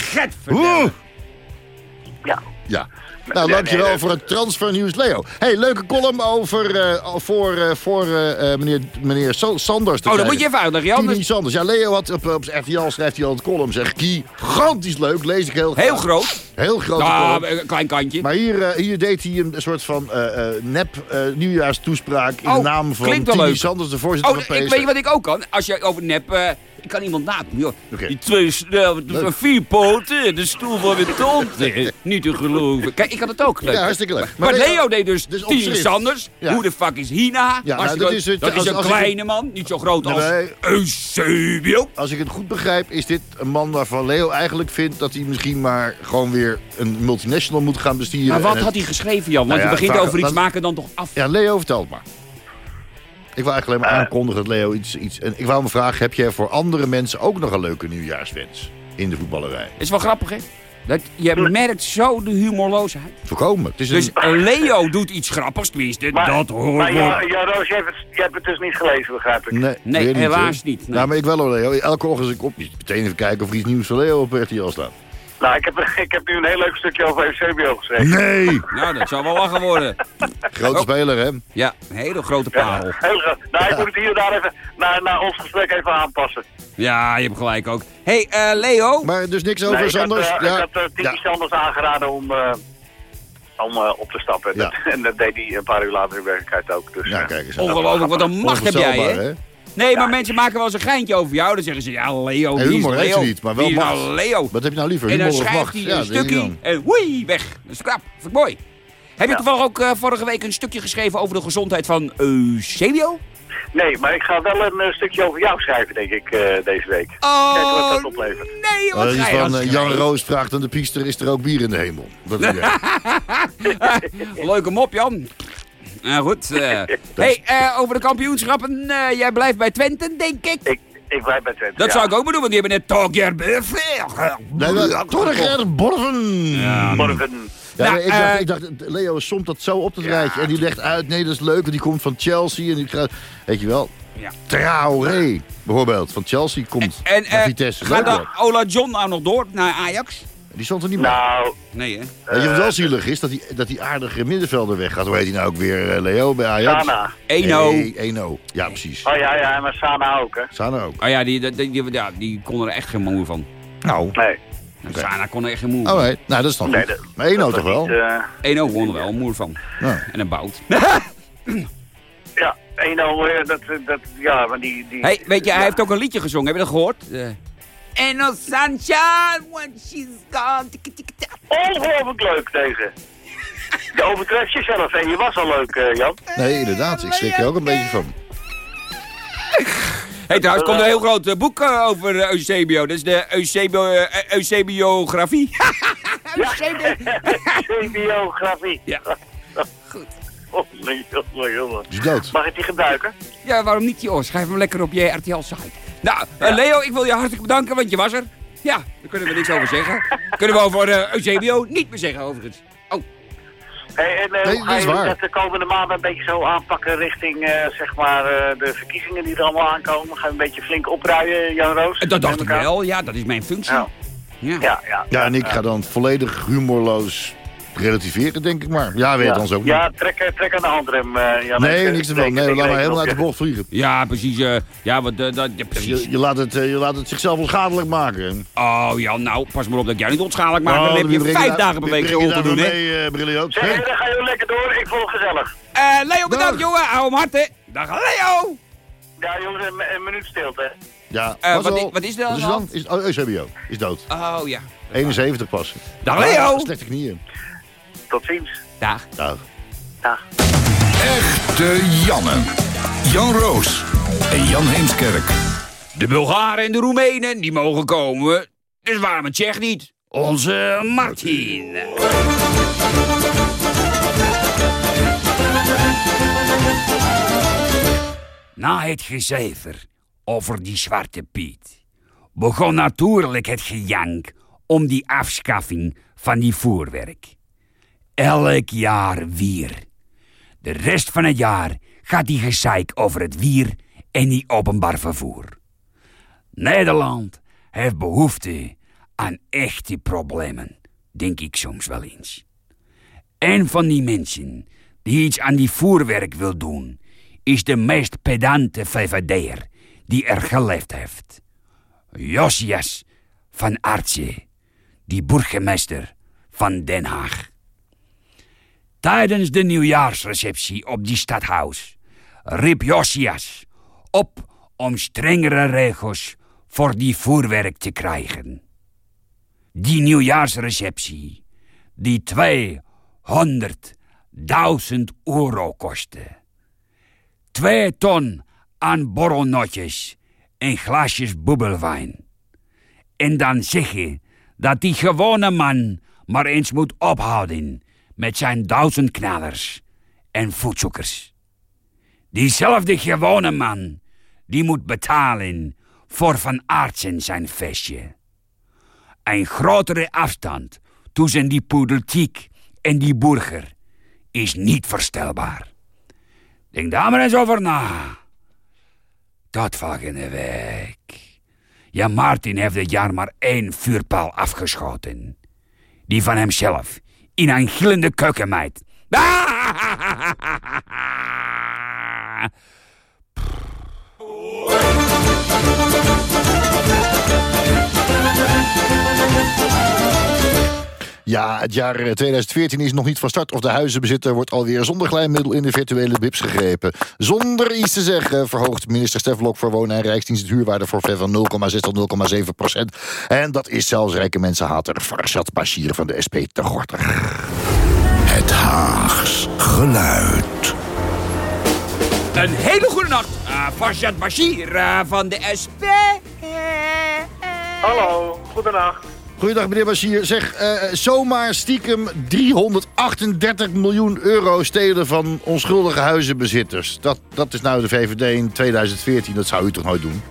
Ja. Ja. Nou, dankjewel voor het transfernieuws, Leo. hey, leuke column over, uh, voor, uh, voor uh, meneer, meneer Sanders. Oh, dat moet je even uitleggen, Jan. Tini Sanders. Ja, Leo had op, op RTL schrijft hij al het column. Zegt, gigantisch leuk, lees ik heel graag. Heel groot. Heel groot. Nou, een klein kantje. Maar hier, hier deed hij een soort van nep nieuwjaarstoespraak... in oh, de naam van Tini Sanders, de voorzitter oh, van PSV. Weet je wat ik ook kan? Als je over nep Ik kan iemand nadoen, joh. Die twee, uh, vier poten, de stoel van weer tont. niet te geloven. Kijk, ik had het ook leuk. Ja, hartstikke leuk. Maar, Leo deed dus, dus Tien Sanders. Hoe de fuck is Hina? Ja, nou, dat is, het, dat is een kleine man, niet zo groot als Eusebio. Als ik het goed begrijp, is dit een man waarvan Leo eigenlijk vindt... dat hij misschien maar gewoon weer een multinational moet gaan bestieren. Maar wat had hij geschreven, Jan? Want nou je begint over iets maken dan toch af. Ja, Leo, vertelt maar. Ik wil eigenlijk alleen maar aankondigen dat Leo iets... iets en ik wou me vragen, heb jij voor andere mensen ook nog een leuke nieuwjaarswens in de voetballerij? Is wel grappig, hè? Dat, je merkt zo de humorloosheid. Voorkomen. Is dus Leo doet iets grappigs, tenminste, maar, dat hoor Maar ja, ja, Roos, je hebt, het, je hebt het dus niet gelezen, begrijp ik. Nee, nee helaas niet. Nou, maar ik wel hoor, Leo. Elke ochtend als ik op, meteen even kijken of er iets nieuws van Leo op RTL staat. Nou, ik heb, ik heb nu een heel leuk stukje over ECBO geschreven. Nee! nou, dat zou wel lachen worden. Grote oh. speler, hè? Ja, een hele grote parel. Ja, heel groot. Nou, ik moet het hier en daar even, naar, naar ons gesprek even aanpassen. Ja, je hebt gelijk ook. hey, uh, Leo. Maar dus niks over nee, Sanders? Ik had, uh, ja. ik had uh, Tiki ja. Sanders aangeraden om, uh, om op te stappen. Ja. en dat deed hij een paar uur later in werkelijkheid ook. Dus, ja, kijk eens. Ongelooflijk, wat een macht heb jij, hè? Nee, maar mensen maken wel eens een geintje over jou. Dan zeggen ze, ja, Leo, hey, humor is Leo? niet, maar wel macht. Nou Leo? Wat heb je nou liever, en humor of macht? hij een stukje en woei, weg. Dat is krap. Vind ik mooi. Heb je toevallig ook uh, vorige week een stukje geschreven over de gezondheid van Eusebio? Nee, maar ik ga wel een uh, stukje over jou schrijven, denk ik, uh, deze week. Oh, Kijk wat dat oplevert. Nee, wat uh, ga je van, Jan Roos vraagt aan de piester, is er ook bier in de hemel? Dat Leuke mop, Jan. Nou goed. Uh, hey, uh, over de kampioenschappen. Uh, jij blijft bij Twente, denk ik. Ik, ik blijf bij Twente, Dat ja. zou ik ook doen, want die hebben net Torger Nee, Torger Borven. Ja. Borven. Ja, nou, ik, dacht, ik, dacht, Leo somt dat zo op het ja. rijtje. En die legt uit, nee, dat is leuk, want die komt van Chelsea. En die gaat, weet je wel, ja. Traoré, bijvoorbeeld, van Chelsea komt en, en, naar Vitesse. Gaat dan Ola John nou nog door naar Ajax? Die stond er niet meer. Nou, nee hè? Weet je wat wel zielig is? Dat die, dat die aardige middenvelder weggaat. Hoe heet hij nou ook weer, uh, Leo, bij Ajax? Sana. Eno. Hey, Eno, ja precies. Oh ja, ja, maar Sana ook hè? Sana ook. Oh ja, die, die, die, ja, die kon er echt geen moe van. Nou. Nee. Okay. Sana kon er echt geen moe van. Oh nee, nou dat is dan nee, goed. Maar Eno toch wel? Uh... Eno kon er wel een moer van. Ja. En een bout. ja, Eno, dat, dat, ja, maar die... die hey, weet je, ja. hij heeft ook een liedje gezongen, heb je dat gehoord? Uh, And no sunshine when she's gone. Ongelooflijk leuk deze. Je overtreft jezelf en je was al leuk, uh, Jan. Nee, inderdaad. Ik schrik er ook een beetje van. Hey, trouwens, komt een heel groot uh, boek uh, over uh, Eusebio. Dat is de Eusebio, Eusebiografie. Eusebiografie. Ja. Goed. Oh, nee, jongen, jongen. Is dood? Mag ik die gebruiken? Ja, waarom niet, joh? Schrijf hem lekker op je RTL-site. Nou, ja. uh, Leo, ik wil je hartelijk bedanken, want je was er. Ja, daar kunnen we niks over zeggen. kunnen we over uh, Eusebio niet meer zeggen, overigens. Oh. Hey, en uh, nee, hoe ga je dat de komende maanden een beetje zo aanpakken richting, zeg maar, de verkiezingen die er allemaal aankomen? Ga je een beetje flink opruien, Jan Roos? Dat dacht ik wel, ja, dat is mijn functie. Ja. Ja. Ja, ja, ja, en ik ga dan volledig humorloos relativeren, denk ik maar. Ja, weet ja. dan ook Ja, trek, trek aan de handrem. Uh, ja, nee, niks ervan. Nee, laat maar helemaal uit de bocht vliegen. Ja, precies. Uh, ja, wat, uh, dat, ja, precies. Je, je, laat het, je laat het zichzelf onschadelijk maken. Oh ja, nou, pas maar op dat jij niet onschadelijk maakt. Oh, dan heb je vijf daar, dagen per week geholpen te doen, hè? uh, briljant. Zeg, dan ga je lekker door. Ik vond het gezellig. Leo, bedankt, jongen. Hou hem hard, hè. Dag, Leo. Ja, jongens, een, een minuut stilte. Ja, wat, wat, wat is dat Wat is dan? Is, oh, Eusebio. Is dood. Oh, ja. 71 pas. Dag, Leo. Slechte knieën. Tot ziens. Dag. Dag. Dag. Echte Janne. Jan Roos en Jan Heemskerk. De Bulgaren en de Roemenen, die mogen komen. Dus waarom het Tsjech niet? Onze Martin. Na het gezever over die zwarte Piet... begon natuurlijk het gejank om die afschaffing van die voerwerk. Elk jaar weer. De rest van het jaar gaat die gezeik over het wier en die openbaar vervoer. Nederland heeft behoefte aan echte problemen, denk ik soms wel eens. Een van die mensen die iets aan die voerwerk wil doen, is de meest pedante VVD'er die er geleefd heeft. Josias van Artse, die burgemeester van Den Haag. Tijdens de nieuwjaarsreceptie op die stadhuis riep Josias op om strengere regels voor die voorwerk te krijgen. Die nieuwjaarsreceptie, die 200.000 euro kostte. Twee ton aan borrelnotjes en glasjes bubbelwijn. En dan zeg je dat die gewone man maar eens moet ophouden met zijn duizend knallers en voetzoekers. Diezelfde gewone man, die moet betalen voor Van Aartsen zijn vestje. Een grotere afstand tussen die politiek en die burger is niet verstelbaar. Denk daar maar eens over na. Tot volgende week. Ja, Martin heeft dit jaar maar één vuurpaal afgeschoten. Die van hemzelf. In een gillende keukenmeid. Ja, het jaar 2014 is nog niet van start... of de huizenbezitter wordt alweer zonder glijmiddel... in de virtuele bips gegrepen. Zonder iets te zeggen verhoogt minister Steflok... voor Wonen en Rijksdienst het huurwaarde voor van 0,6 tot 0,7 procent. En dat is zelfs rijke mensenhater Farshad Bashir van de SP te gorter. Het Haags geluid. Een hele goede nacht, uh, Farshad Bashir uh, van de SP. Hallo, goedenacht. Goedendag meneer Bashir. Zeg, uh, zomaar stiekem 338 miljoen euro stelen van onschuldige huizenbezitters. Dat, dat is nou de VVD in 2014, dat zou u toch nooit doen?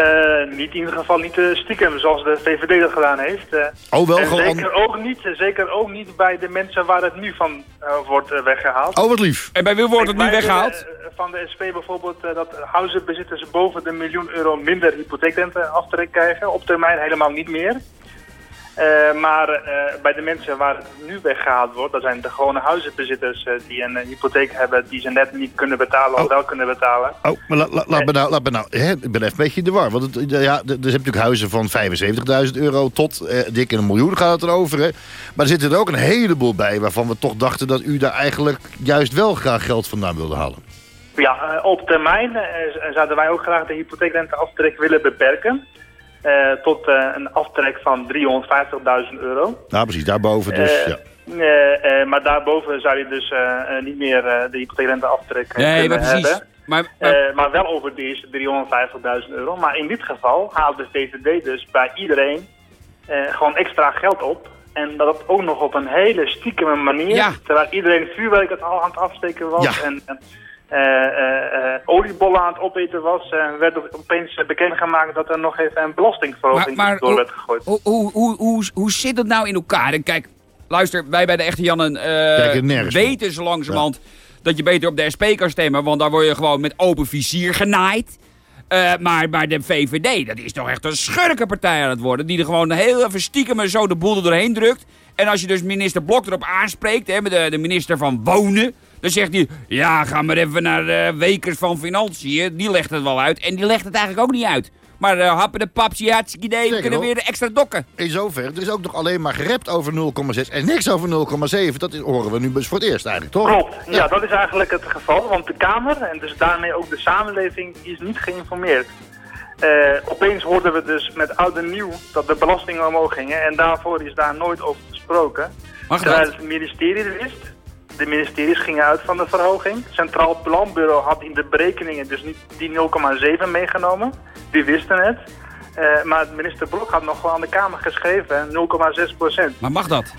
Uh, niet in ieder geval niet uh, stiekem zoals de VVD dat gedaan heeft. Uh, oh, wel gewoon... Zeker ook, niet, zeker ook niet bij de mensen waar het nu van wordt weggehaald. Oh, wat lief. En bij wie wordt het nu weggehaald? van de SP bijvoorbeeld dat huizenbezitters boven de miljoen euro minder hypotheekrente aftrek krijgen. Op termijn helemaal niet meer. Uh, maar uh, bij de mensen waar het nu weggehaald wordt, dat zijn de gewone huizenbezitters uh, die een hypotheek hebben die ze net niet kunnen betalen of oh. wel kunnen betalen. Oh, maar la, la, laat me nou, laat me nou hè, ik ben even een beetje in de war. Want het, ja, er zijn natuurlijk huizen van 75.000 euro tot dik in een miljoen gaat het erover. Hè. Maar er zitten er ook een heleboel bij waarvan we toch dachten dat u daar eigenlijk juist wel graag geld vandaan wilde halen. Ja, op termijn zouden wij ook graag de hypotheekrenteaftrek willen beperken. Uh, tot uh, een aftrek van 350.000 euro. Nou, precies, daarboven dus, uh, ja. maar daarboven zou je dus niet meer de hypotheekrenteaftrek nee, kunnen maar precies. hebben. Maar, maar... maar wel over deze 350.000 euro. Maar in dit geval haalt de VVD dus bij iedereen gewoon extra geld op. En dat ook nog op een hele stiekeme manier. Ja. Terwijl iedereen vuurwerk het al aan het afsteken was. Ja. En, en oliebollen aan het opeten was. En werd er opeens bekendgemaakt dat er nog even een belastingverhoging maar, maar, door werd gegooid. Hoe, hoe, hoe, hoe, hoe zit het nou in elkaar? En kijk, luister, wij bij de echte Jannen uh, weten zo langzamerhand ja. dat je beter op de SP kan stemmen. Want daar word je gewoon met open vizier genaaid. Uh, maar, maar de VVD, dat is toch echt een schurkenpartij aan het worden. Die er gewoon heel even stiekem zo de boel er doorheen drukt. En als je dus minister Blok erop aanspreekt, hè, de, de minister van Wonen... Dan zegt hij, ja, ga maar even naar uh, Wekers van Financiën. Die legt het wel uit. En die legt het eigenlijk ook niet uit. Maar uh, happen de papsie hartstikke idee, we kunnen weer de extra dokken. In zoverre, er is ook nog alleen maar gerept over 0,6 en niks over 0,7. Dat is, horen we nu dus voor het eerst eigenlijk, toch? Klopt, ja. ja. dat is eigenlijk het geval. Want de Kamer, en dus daarmee ook de samenleving, is niet geïnformeerd. Uh, opeens hoorden we dus met oud en nieuw dat de belastingen omhoog gingen. En daarvoor is daar nooit over gesproken. Mag Terwijl het ministerie er wist. De ministeries gingen uit van de verhoging. Centraal Planbureau had in de berekeningen dus niet die 0,7 meegenomen. Die wisten het. Uh, maar minister Blok had nog wel aan de Kamer geschreven 0,6 procent. Maar mag dat?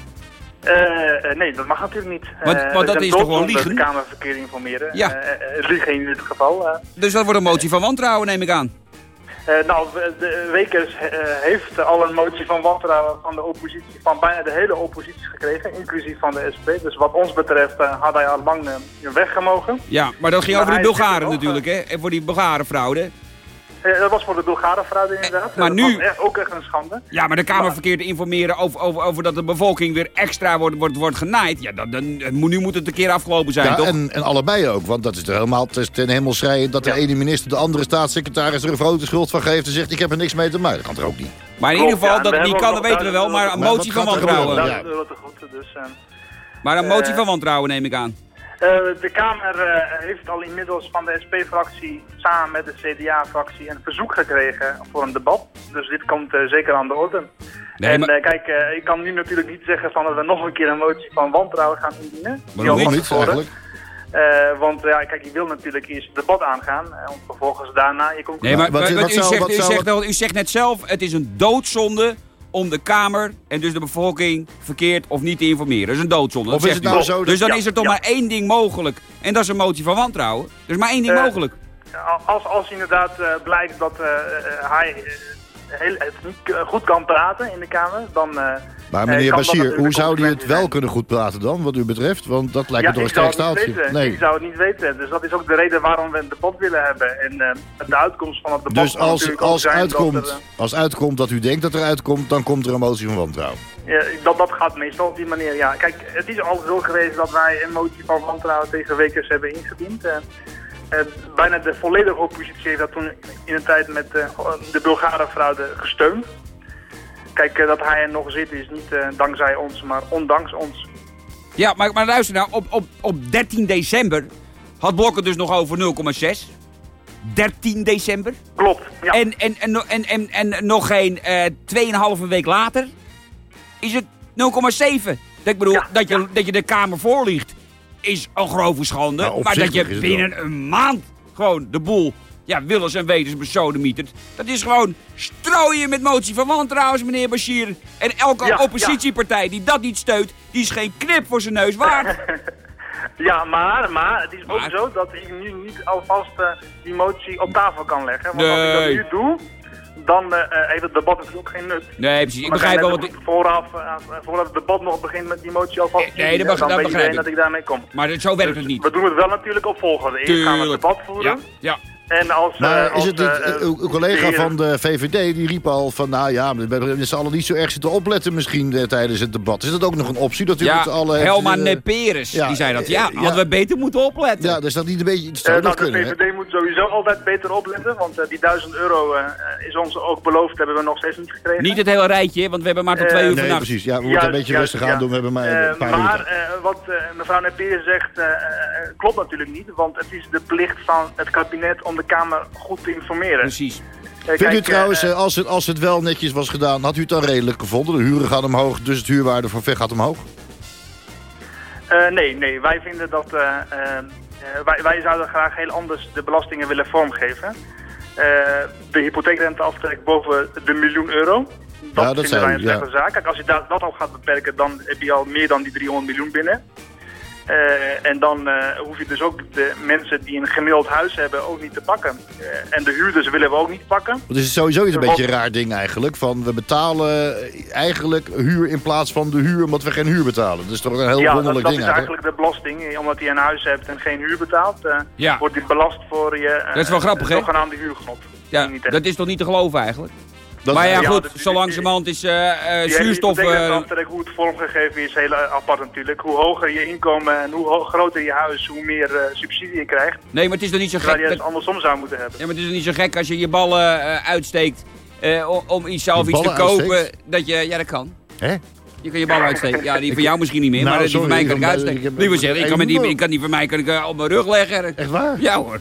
Uh, nee, dat mag natuurlijk niet. Want, uh, want dat is toch wel liegen? de Kamerverkeer informeren. Ja. liegen in dit geval. Dus dat wordt een motie van wantrouwen, neem ik aan. Uh, nou, de Wekers uh, heeft al een motie van wantrouwen van de oppositie, van bijna de hele oppositie gekregen, inclusief van de SP. Dus wat ons betreft uh, had hij al lang weggemogen. Ja, maar dat ging maar over de Bulgaren natuurlijk, hè? En voor die Bulgaren fraude. Dat was voor de Bulgaren fraude inderdaad. Maar dat nu... was echt, ook echt een schande. Ja, maar de Kamerverkeer te informeren over, over, over dat de bevolking weer extra wordt, wordt, wordt genaaid. Ja, dan, dan, nu moet het een keer afgelopen zijn, ja, toch? En, en allebei ook, want dat is er helemaal ten hemel schrijven dat de ja. ene minister de andere staatssecretaris er een grote schuld van geeft en zegt ik heb er niks mee te maken. Dat kan er ook niet. Maar in ieder geval, ja, dat, die kan, dat weten we wel, maar een motie van wantrouwen. Ja. Dus, uh, maar een motie van wantrouwen neem ik aan. De Kamer heeft al inmiddels van de SP-fractie samen met de CDA-fractie een verzoek gekregen voor een debat. Dus dit komt zeker aan de orde. Nee, en maar... kijk, ik kan nu natuurlijk niet zeggen van dat we nog een keer een motie van wantrouwen gaan indienen. Maar waarom niet eigenlijk? Uh, want ja, kijk, je wil natuurlijk eerst het debat aangaan. En vervolgens daarna je Nee, maar wat, wat, u, zegt, u, zegt, u zegt net zelf, het is een doodzonde om de Kamer en dus de bevolking verkeerd of niet te informeren. Dat is een doodzonde. Of is het nou zo dus dan is er toch maar één ding mogelijk. En dat is een motie van wantrouwen. Er is maar één ding uh, mogelijk. Als, als inderdaad uh, blijkt dat hij heel, het niet goed kan praten in de Kamer, dan maar eh, meneer Bashir, hoe zou u het wel kunnen goed praten dan, wat u betreft? Want dat lijkt me toch een sterk staaltje. Nee. Ik zou het niet weten. Dus dat is ook de reden waarom we een debat willen hebben. En de uitkomst van het debat dus als, als uitkomt, dat er, als uitkomt dat u denkt dat er uitkomt, dan komt er een motie van wantrouwen? Ja, dat, dat gaat meestal op die manier, ja. Kijk, het is altijd zo geweest dat wij een motie van wantrouwen tegen Wekers hebben ingediend. Uh, bijna de volledige oppositie heeft dat toen in een tijd met de Bulgare fraude gesteund. Kijk, eh, dat hij er nog zit is niet dankzij ons, maar ondanks ons. Ja, maar, maar luister nou, op, op, op 13 december had Blokker dus nog over 0,6. 13 december. Klopt, ja. En, en, en, en, en, nog geen uh, 2,5 week later is het 0,7. Ik bedoel, dat, je, dat je de Kamer voorliegt is een grove schande. Nou, maar dat je binnen een maand gewoon de boel ja, willens en wetens besodemieterd. Dat is gewoon strooien met motie van wantrouwen, meneer Bashir. En elke oppositiepartij die dat niet steunt, die is geen knip voor zijn neus waard. ja, maar, maar het is ook zo dat ik nu niet alvast uh, die motie op tafel kan leggen. Want als ik dat nu doe, dan uh, heeft het debat natuurlijk ook geen nut. Nee, precies. Ik begrijp wel wat... Vooraf, uh, voordat het debat nog begint met die motie alvast nee, nee, dat, dan dat begrijp ik. dat ik daarmee kom. Maar zo werkt het niet. We doen het wel natuurlijk op volgorde. Eerst gaan we het debat voeren. Ja, ja. En als, maar uh, als, is het niet, uh, uw collega van de VVD die riep al van... nou ja, we zullen niet zo erg zitten opletten misschien uh, tijdens het debat. Is dat ook nog een optie? Dat u ja, met alle Helma Neperes, ja, die zei dat. Ja, hadden we beter moeten opletten. Ja, dus dat niet een beetje... Uh, nou, de VVD moet sowieso altijd beter opletten. Want die 1000 euro is ons ook beloofd, hebben we nog steeds niet gekregen. Niet het hele rijtje, want we hebben maar tot twee uur nee, vannacht. precies. Ja, we moeten een beetje rustig aan doen. We hebben maar een paar Maar wat mevrouw Neperes zegt, klopt natuurlijk niet. Want het is de plicht van het kabinet om de Kamer goed te informeren. Precies. Vindt u trouwens, uh, als, het, als het wel netjes was gedaan, had u het dan redelijk gevonden? De huren gaan omhoog, dus het huurwaarde van VEG gaat omhoog? Uh, nee, nee. Wij vinden dat... Uh, wij, wij zouden graag heel anders de belastingen willen vormgeven. de hypotheekrenteaftrek boven de miljoen euro. Dat, ja, dat vinden wij een slechte zaak. Kijk, als je dat, dat al gaat beperken, dan heb je al meer dan die 300 miljoen binnen. Uh, en dan uh, hoef je dus ook de mensen die een gemiddeld huis hebben ook niet te pakken. Uh, en de huurders willen we ook niet pakken. Dat is sowieso iets een beetje een raar ding eigenlijk. Van we betalen eigenlijk huur in plaats van de huur omdat we geen huur betalen. Dat is toch een heel ja, wonderlijk dat, ding dat is eigenlijk de belasting. Omdat je een huis hebt en geen huur betaalt, ja. wordt dit belast voor je dat is wel grappig, hè? zogenaamde huurgrond. Ja, dat is toch niet te geloven eigenlijk? Maar ja, goed, ja, zo langzamerhand is uh, uh, zuurstof... Uh, hoe het vormgegeven is, heel apart natuurlijk. Hoe hoger je inkomen en hoe groter je huis, hoe meer subsidie je krijgt. Nee, maar het is toch niet zo gek... je het andersom zou moeten hebben. Ja, maar het is niet zo gek als je je ballen uitsteekt om iets zelf iets te kopen. Dat je, ja, dat kan. Hè? Je kan je ballen uitsteken. Ja, die van jou misschien niet meer, nou, maar die sorry, van mij kan ik, uitsteken. Liever zeggen, ik kan, die, ik kan die van mij kan ik, op mijn rug leggen. Echt waar? Ja hoor.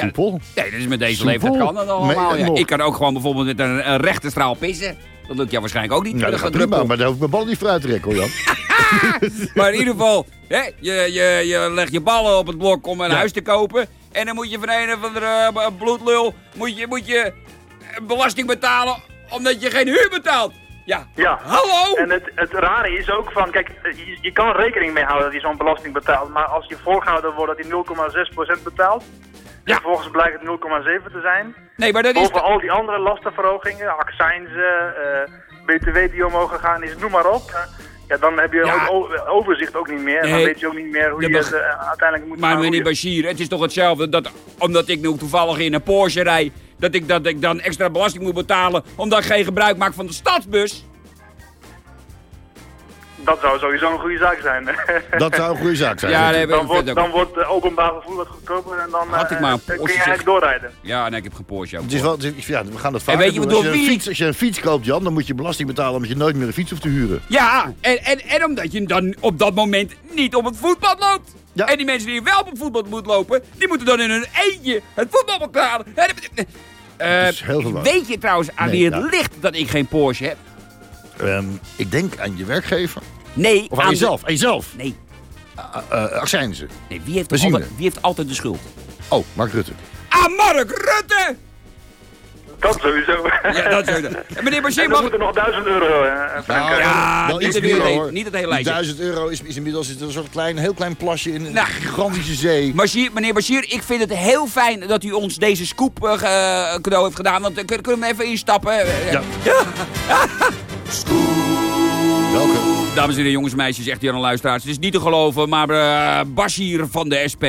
Soepel? Ja, nee, dus met deze leeftijd kan dat allemaal. Ja. Ik kan ook gewoon bijvoorbeeld met een, een rechte straal pissen. Dat lukt jou waarschijnlijk ook niet. Ja, dat gaat prima, maar daar hoef ik mijn bal niet vooruit te trekken hoor Jan. maar in ieder geval, hè, je, je, je legt je ballen op het blok om een huis te kopen. En dan moet je van een of andere uh, bloedlul moet je, moet je belasting betalen omdat je geen huur betaalt. Ja. ja. Hallo! En het, het rare is ook van, kijk, je, je kan rekening mee houden dat hij zo'n belasting betaalt. Maar als je voorgehouden wordt dat hij 0,6% betaalt, ja. Vervolgens blijkt het 0,7 te zijn. Nee, maar dat is... Over al die andere lastenverhogingen, accijnzen, uh, btw die omhoog gaan is, noem maar op. Ja, dan heb je ja. ook overzicht ook niet meer. En dan weet je ook niet meer hoe je het uh, uiteindelijk moet Maar meneer Bashir, het is toch hetzelfde dat omdat ik nu toevallig in een Porsche rij... Dat ik, dat ik dan extra belasting moet betalen omdat ik geen gebruik maak van de stadsbus? Dat zou sowieso een goede zaak zijn. dat zou een goede zaak zijn. Ja, nee, dan, wordt, dan wordt de openbaar vervoer wat goedkoper en dan Had ik maar kun je eigenlijk doorrijden. Ja, nee, ik heb geen Porsche. Het is wel, ja, we gaan dat vaak weet je, doen. Als, je een fiets, als je een fiets koopt, Jan, dan moet je belasting betalen... omdat je nooit meer een fiets hoeft te huren. Ja, en, en, en omdat je dan op dat moment niet op het voetpad loopt. Ja. En die mensen die wel op het voetbal moeten lopen... die moeten dan in hun eentje het voetbal betalen. Uh, weet je trouwens aan wie het ligt dat ik geen Porsche heb? Um, ik denk aan je werkgever. Nee. Of aan, jezelf? Aan jezelf? Nee. Uh, uh, accijnzen. Nee, wie heeft, altijd, wie heeft altijd de schuld? Oh, Mark Rutte. Ah, Mark Rutte! Dat sowieso. Ja, dat sowieso. Meneer Bashir mag... moeten nog 1000 euro, uh, nou, Ja, niet, het hele, niet het hele lijstje. 1000 euro is, is inmiddels een soort klein, heel klein plasje in een nou, gigantische zee. Bashir, meneer Bashir, ik vind het heel fijn dat u ons deze scoop uh, cadeau heeft gedaan. Want uh, kunnen we even instappen? ja. ja. Welke? Dames en heren, jongens en meisjes, echt hier aan luisteraars. Het is niet te geloven, maar uh, Bashir van de SP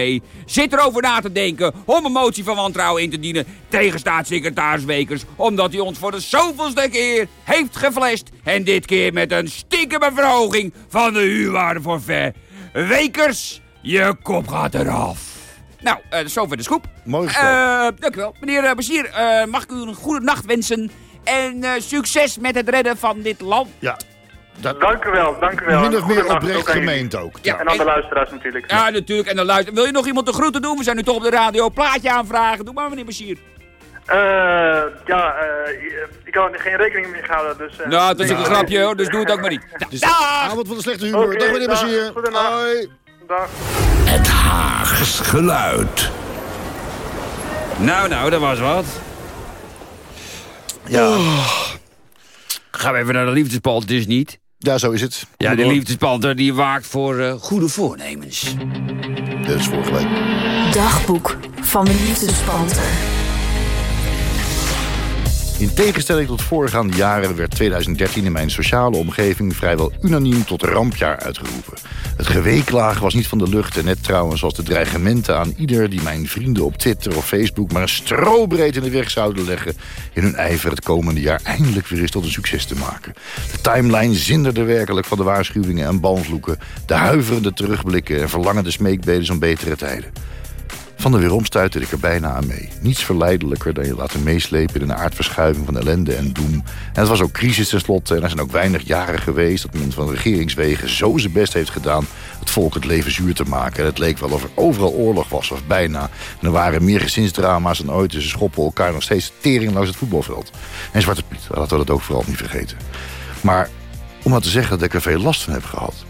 zit erover na te denken om een motie van wantrouwen in te dienen tegen staatssecretaris Wekers. Omdat hij ons voor de zoveelste keer heeft geflasht. En dit keer met een stiekeme verhoging van de huurwaarde voor ver. Wekers, je kop gaat eraf. Nou, uh, zover de schoep. Mooi uh, Dank u wel. Meneer Bashir, mag ik u een goede nacht wensen. En succes met het redden van dit land. Ja, dat... Dank u wel, dank u wel. Min of meer oprecht gemeend ook. Ja, en aan de luisteraars natuurlijk. Ja, natuurlijk. En de luister... Wil je nog iemand de groeten doen? We zijn nu toch op de radio. Plaatje aanvragen. Doe maar, meneer Bashir. Uh, ja, uh, ik kan er geen rekening mee houden, dus... Uh, nou, dat is een grapje hoor, dus doe het ook maar niet. Dus dag! Avond van de slechte humor. Okay, dag meneer Bashir. Hoi. Dag. Het Haags geluid. Nou, nou, dat was wat. Ja. Oh. Gaan we even naar de liefdespal, dus niet? Ja, zo is het. Ja, de liefdespanter die waakt voor uh, goede voornemens. Dat is vorige week. Dagboek van de liefdespanter. In tegenstelling tot voorgaande jaren werd 2013 in mijn sociale omgeving vrijwel unaniem tot rampjaar uitgeroepen. Het geweeklaag was niet van de lucht en net trouwens als de dreigementen aan ieder die mijn vrienden op Twitter of Facebook maar een strobreed in de weg zouden leggen in hun ijver het komende jaar eindelijk weer eens tot een succes te maken. De timeline zinderde werkelijk van de waarschuwingen en balvloeken, de huiverende terugblikken en verlangende smeekbeden om betere tijden. Van de weerom ik er bijna aan mee. Niets verleidelijker dan je laten meeslepen in een aardverschuiving van ellende en doem. En het was ook crisis tenslotte en er zijn ook weinig jaren geweest... dat men van regeringswegen zo zijn best heeft gedaan... het volk het leven zuur te maken. En het leek wel of er overal oorlog was, of bijna. En er waren meer gezinsdrama's dan ooit... dus ze schoppen elkaar nog steeds tering langs het voetbalveld. En Zwarte Piet, laten we dat ook vooral niet vergeten. Maar om maar te zeggen dat ik er veel last van heb gehad...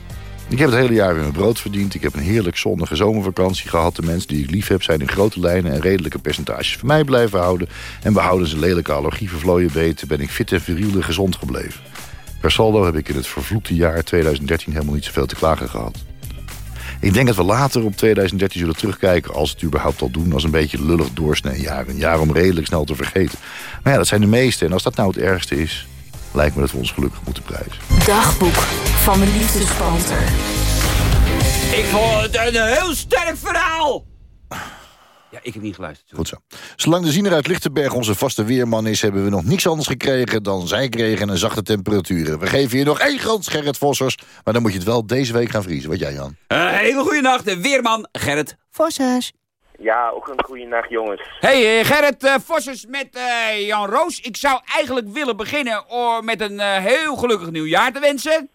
Ik heb het hele jaar weer mijn brood verdiend. Ik heb een heerlijk zonnige zomervakantie gehad. De mensen die ik lief heb zijn in grote lijnen en redelijke percentages van mij blijven houden. En behouden ze lelijke allergievervlooien weten ben ik fit en viriel en gezond gebleven. Per saldo heb ik in het vervloekte jaar 2013 helemaal niet zoveel te klagen gehad. Ik denk dat we later op 2013 zullen terugkijken... als het überhaupt al doen, als een beetje lullig doorsnee Een jaar om redelijk snel te vergeten. Maar ja, dat zijn de meeste. En als dat nou het ergste is lijkt me dat we ons gelukkig moeten prijzen. Dagboek van de liefdespanter. Ik vond het een heel sterk verhaal. Ja, ik heb niet geluisterd. Goed zo. Zolang de ziener uit Lichtenberg onze vaste weerman is... hebben we nog niks anders gekregen dan zijkregen en zachte temperaturen. We geven je nog één groot Gerrit Vossers... maar dan moet je het wel deze week gaan vriezen. Wat jij, Jan? Uh, hele goede nacht, de weerman Gerrit Vossers. Ja, ook een goede nacht, jongens. Hey, uh, Gerrit uh, Vossers met uh, Jan Roos. Ik zou eigenlijk willen beginnen om met een heel gelukkig nieuwjaar te wensen.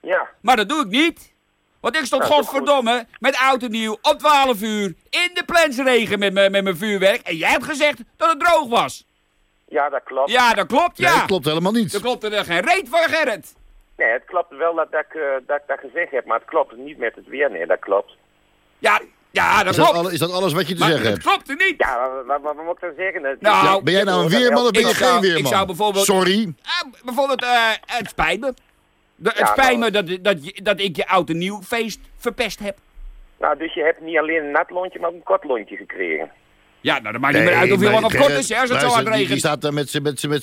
Ja. Maar dat doe ik niet. Want ik stond godverdomme met oud en nieuw op 12 uur in de plensregen met mijn vuurwerk. En jij hebt gezegd dat het droog was. Ja, dat klopt. Ja, dat klopt, ja. Nee, dat klopt helemaal niet. Dat klopt er geen reet van, Gerrit. Nee, het klopt wel dat, dat, ik, dat ik dat gezegd heb, maar het klopt niet met het weer. Nee, dat klopt. Ja, ja, dat is klopt. Dat alle, is dat alles wat je te zeggen hebt? dat klopt er niet. Ja, wat, wat, moet ik dan zeggen? Nou, ja, ben jij nou een weerman of ben je geen weerman? Ik zou bijvoorbeeld... Sorry? Uh, bijvoorbeeld, uh, het spijt me. De, het spijt me dat, dat, dat ik je oud en nieuw feest verpest heb. Nou, dus je hebt niet alleen een nat lontje, maar een kort lontje gekregen. Ja, nou, dat maakt niet meer uit of je lang of kort is, hè, als het zo hard regent. Die, staat daar met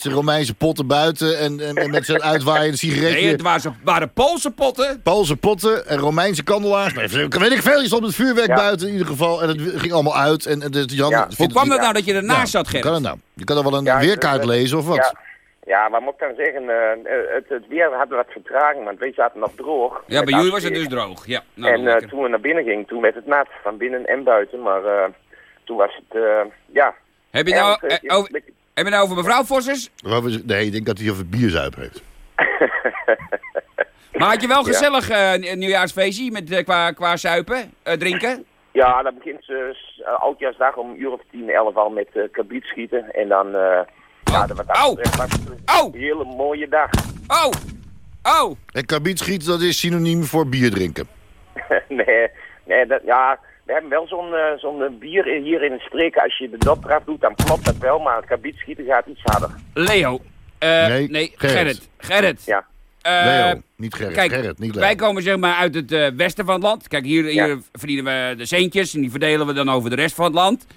zijn Romeinse potten buiten en, en met zijn uitwaaiende sigaretje. Nee, het waren, waren Poolse potten. Poolse potten en Romeinse kandelaars. Nee, weet ik veel, je stond met vuurwerk buiten in ieder geval. En het ging allemaal uit. En, en Jan, Hoe kwam het nou dat je ernaast zat, Gerrit? kan het nou? Je kan er wel een weerkaart lezen of wat? Ja, wat moet ik dan zeggen? Uh, het, het, weer hadden wat vertraging, want wij zaten nog droog. Ja, bij jullie was het dus droog, ja. Nou, en uh, toen we naar binnen gingen, toen werd het nat, van binnen en buiten. Maar uh, toen was het, ja... Heb je, nou, over, heb je nou over mevrouw Vossers? Nee, ik denk dat hij over bierzuip heeft. maar had je wel gezellig een nieuwjaarsfeestje met, qua, qua zuipen, drinken? Ja, dan begint ze oudjaarsdag om een uur of tien, elf al met kabiet schieten. En dan... Ja, dat was, oh. een hele mooie dag. Oh! Oh! En kabietschieten, dat is synoniem voor bier drinken. nee, nee dat, ja, we hebben wel zo'n uh, zo'n bier hier in de streek. Als je de dop eraf doet, dan klopt dat wel, maar kabietschieten gaat iets harder. Leo. Uh, nee, nee Gerrit. Gerrit. Ja. Uh, Leo, niet Gerrit. Kijk, Gerrit, niet Leo. Wij komen zeg maar uit het uh, westen van het land. Kijk, hier, hier verdienen we de centjes en die verdelen we dan over de rest van het land.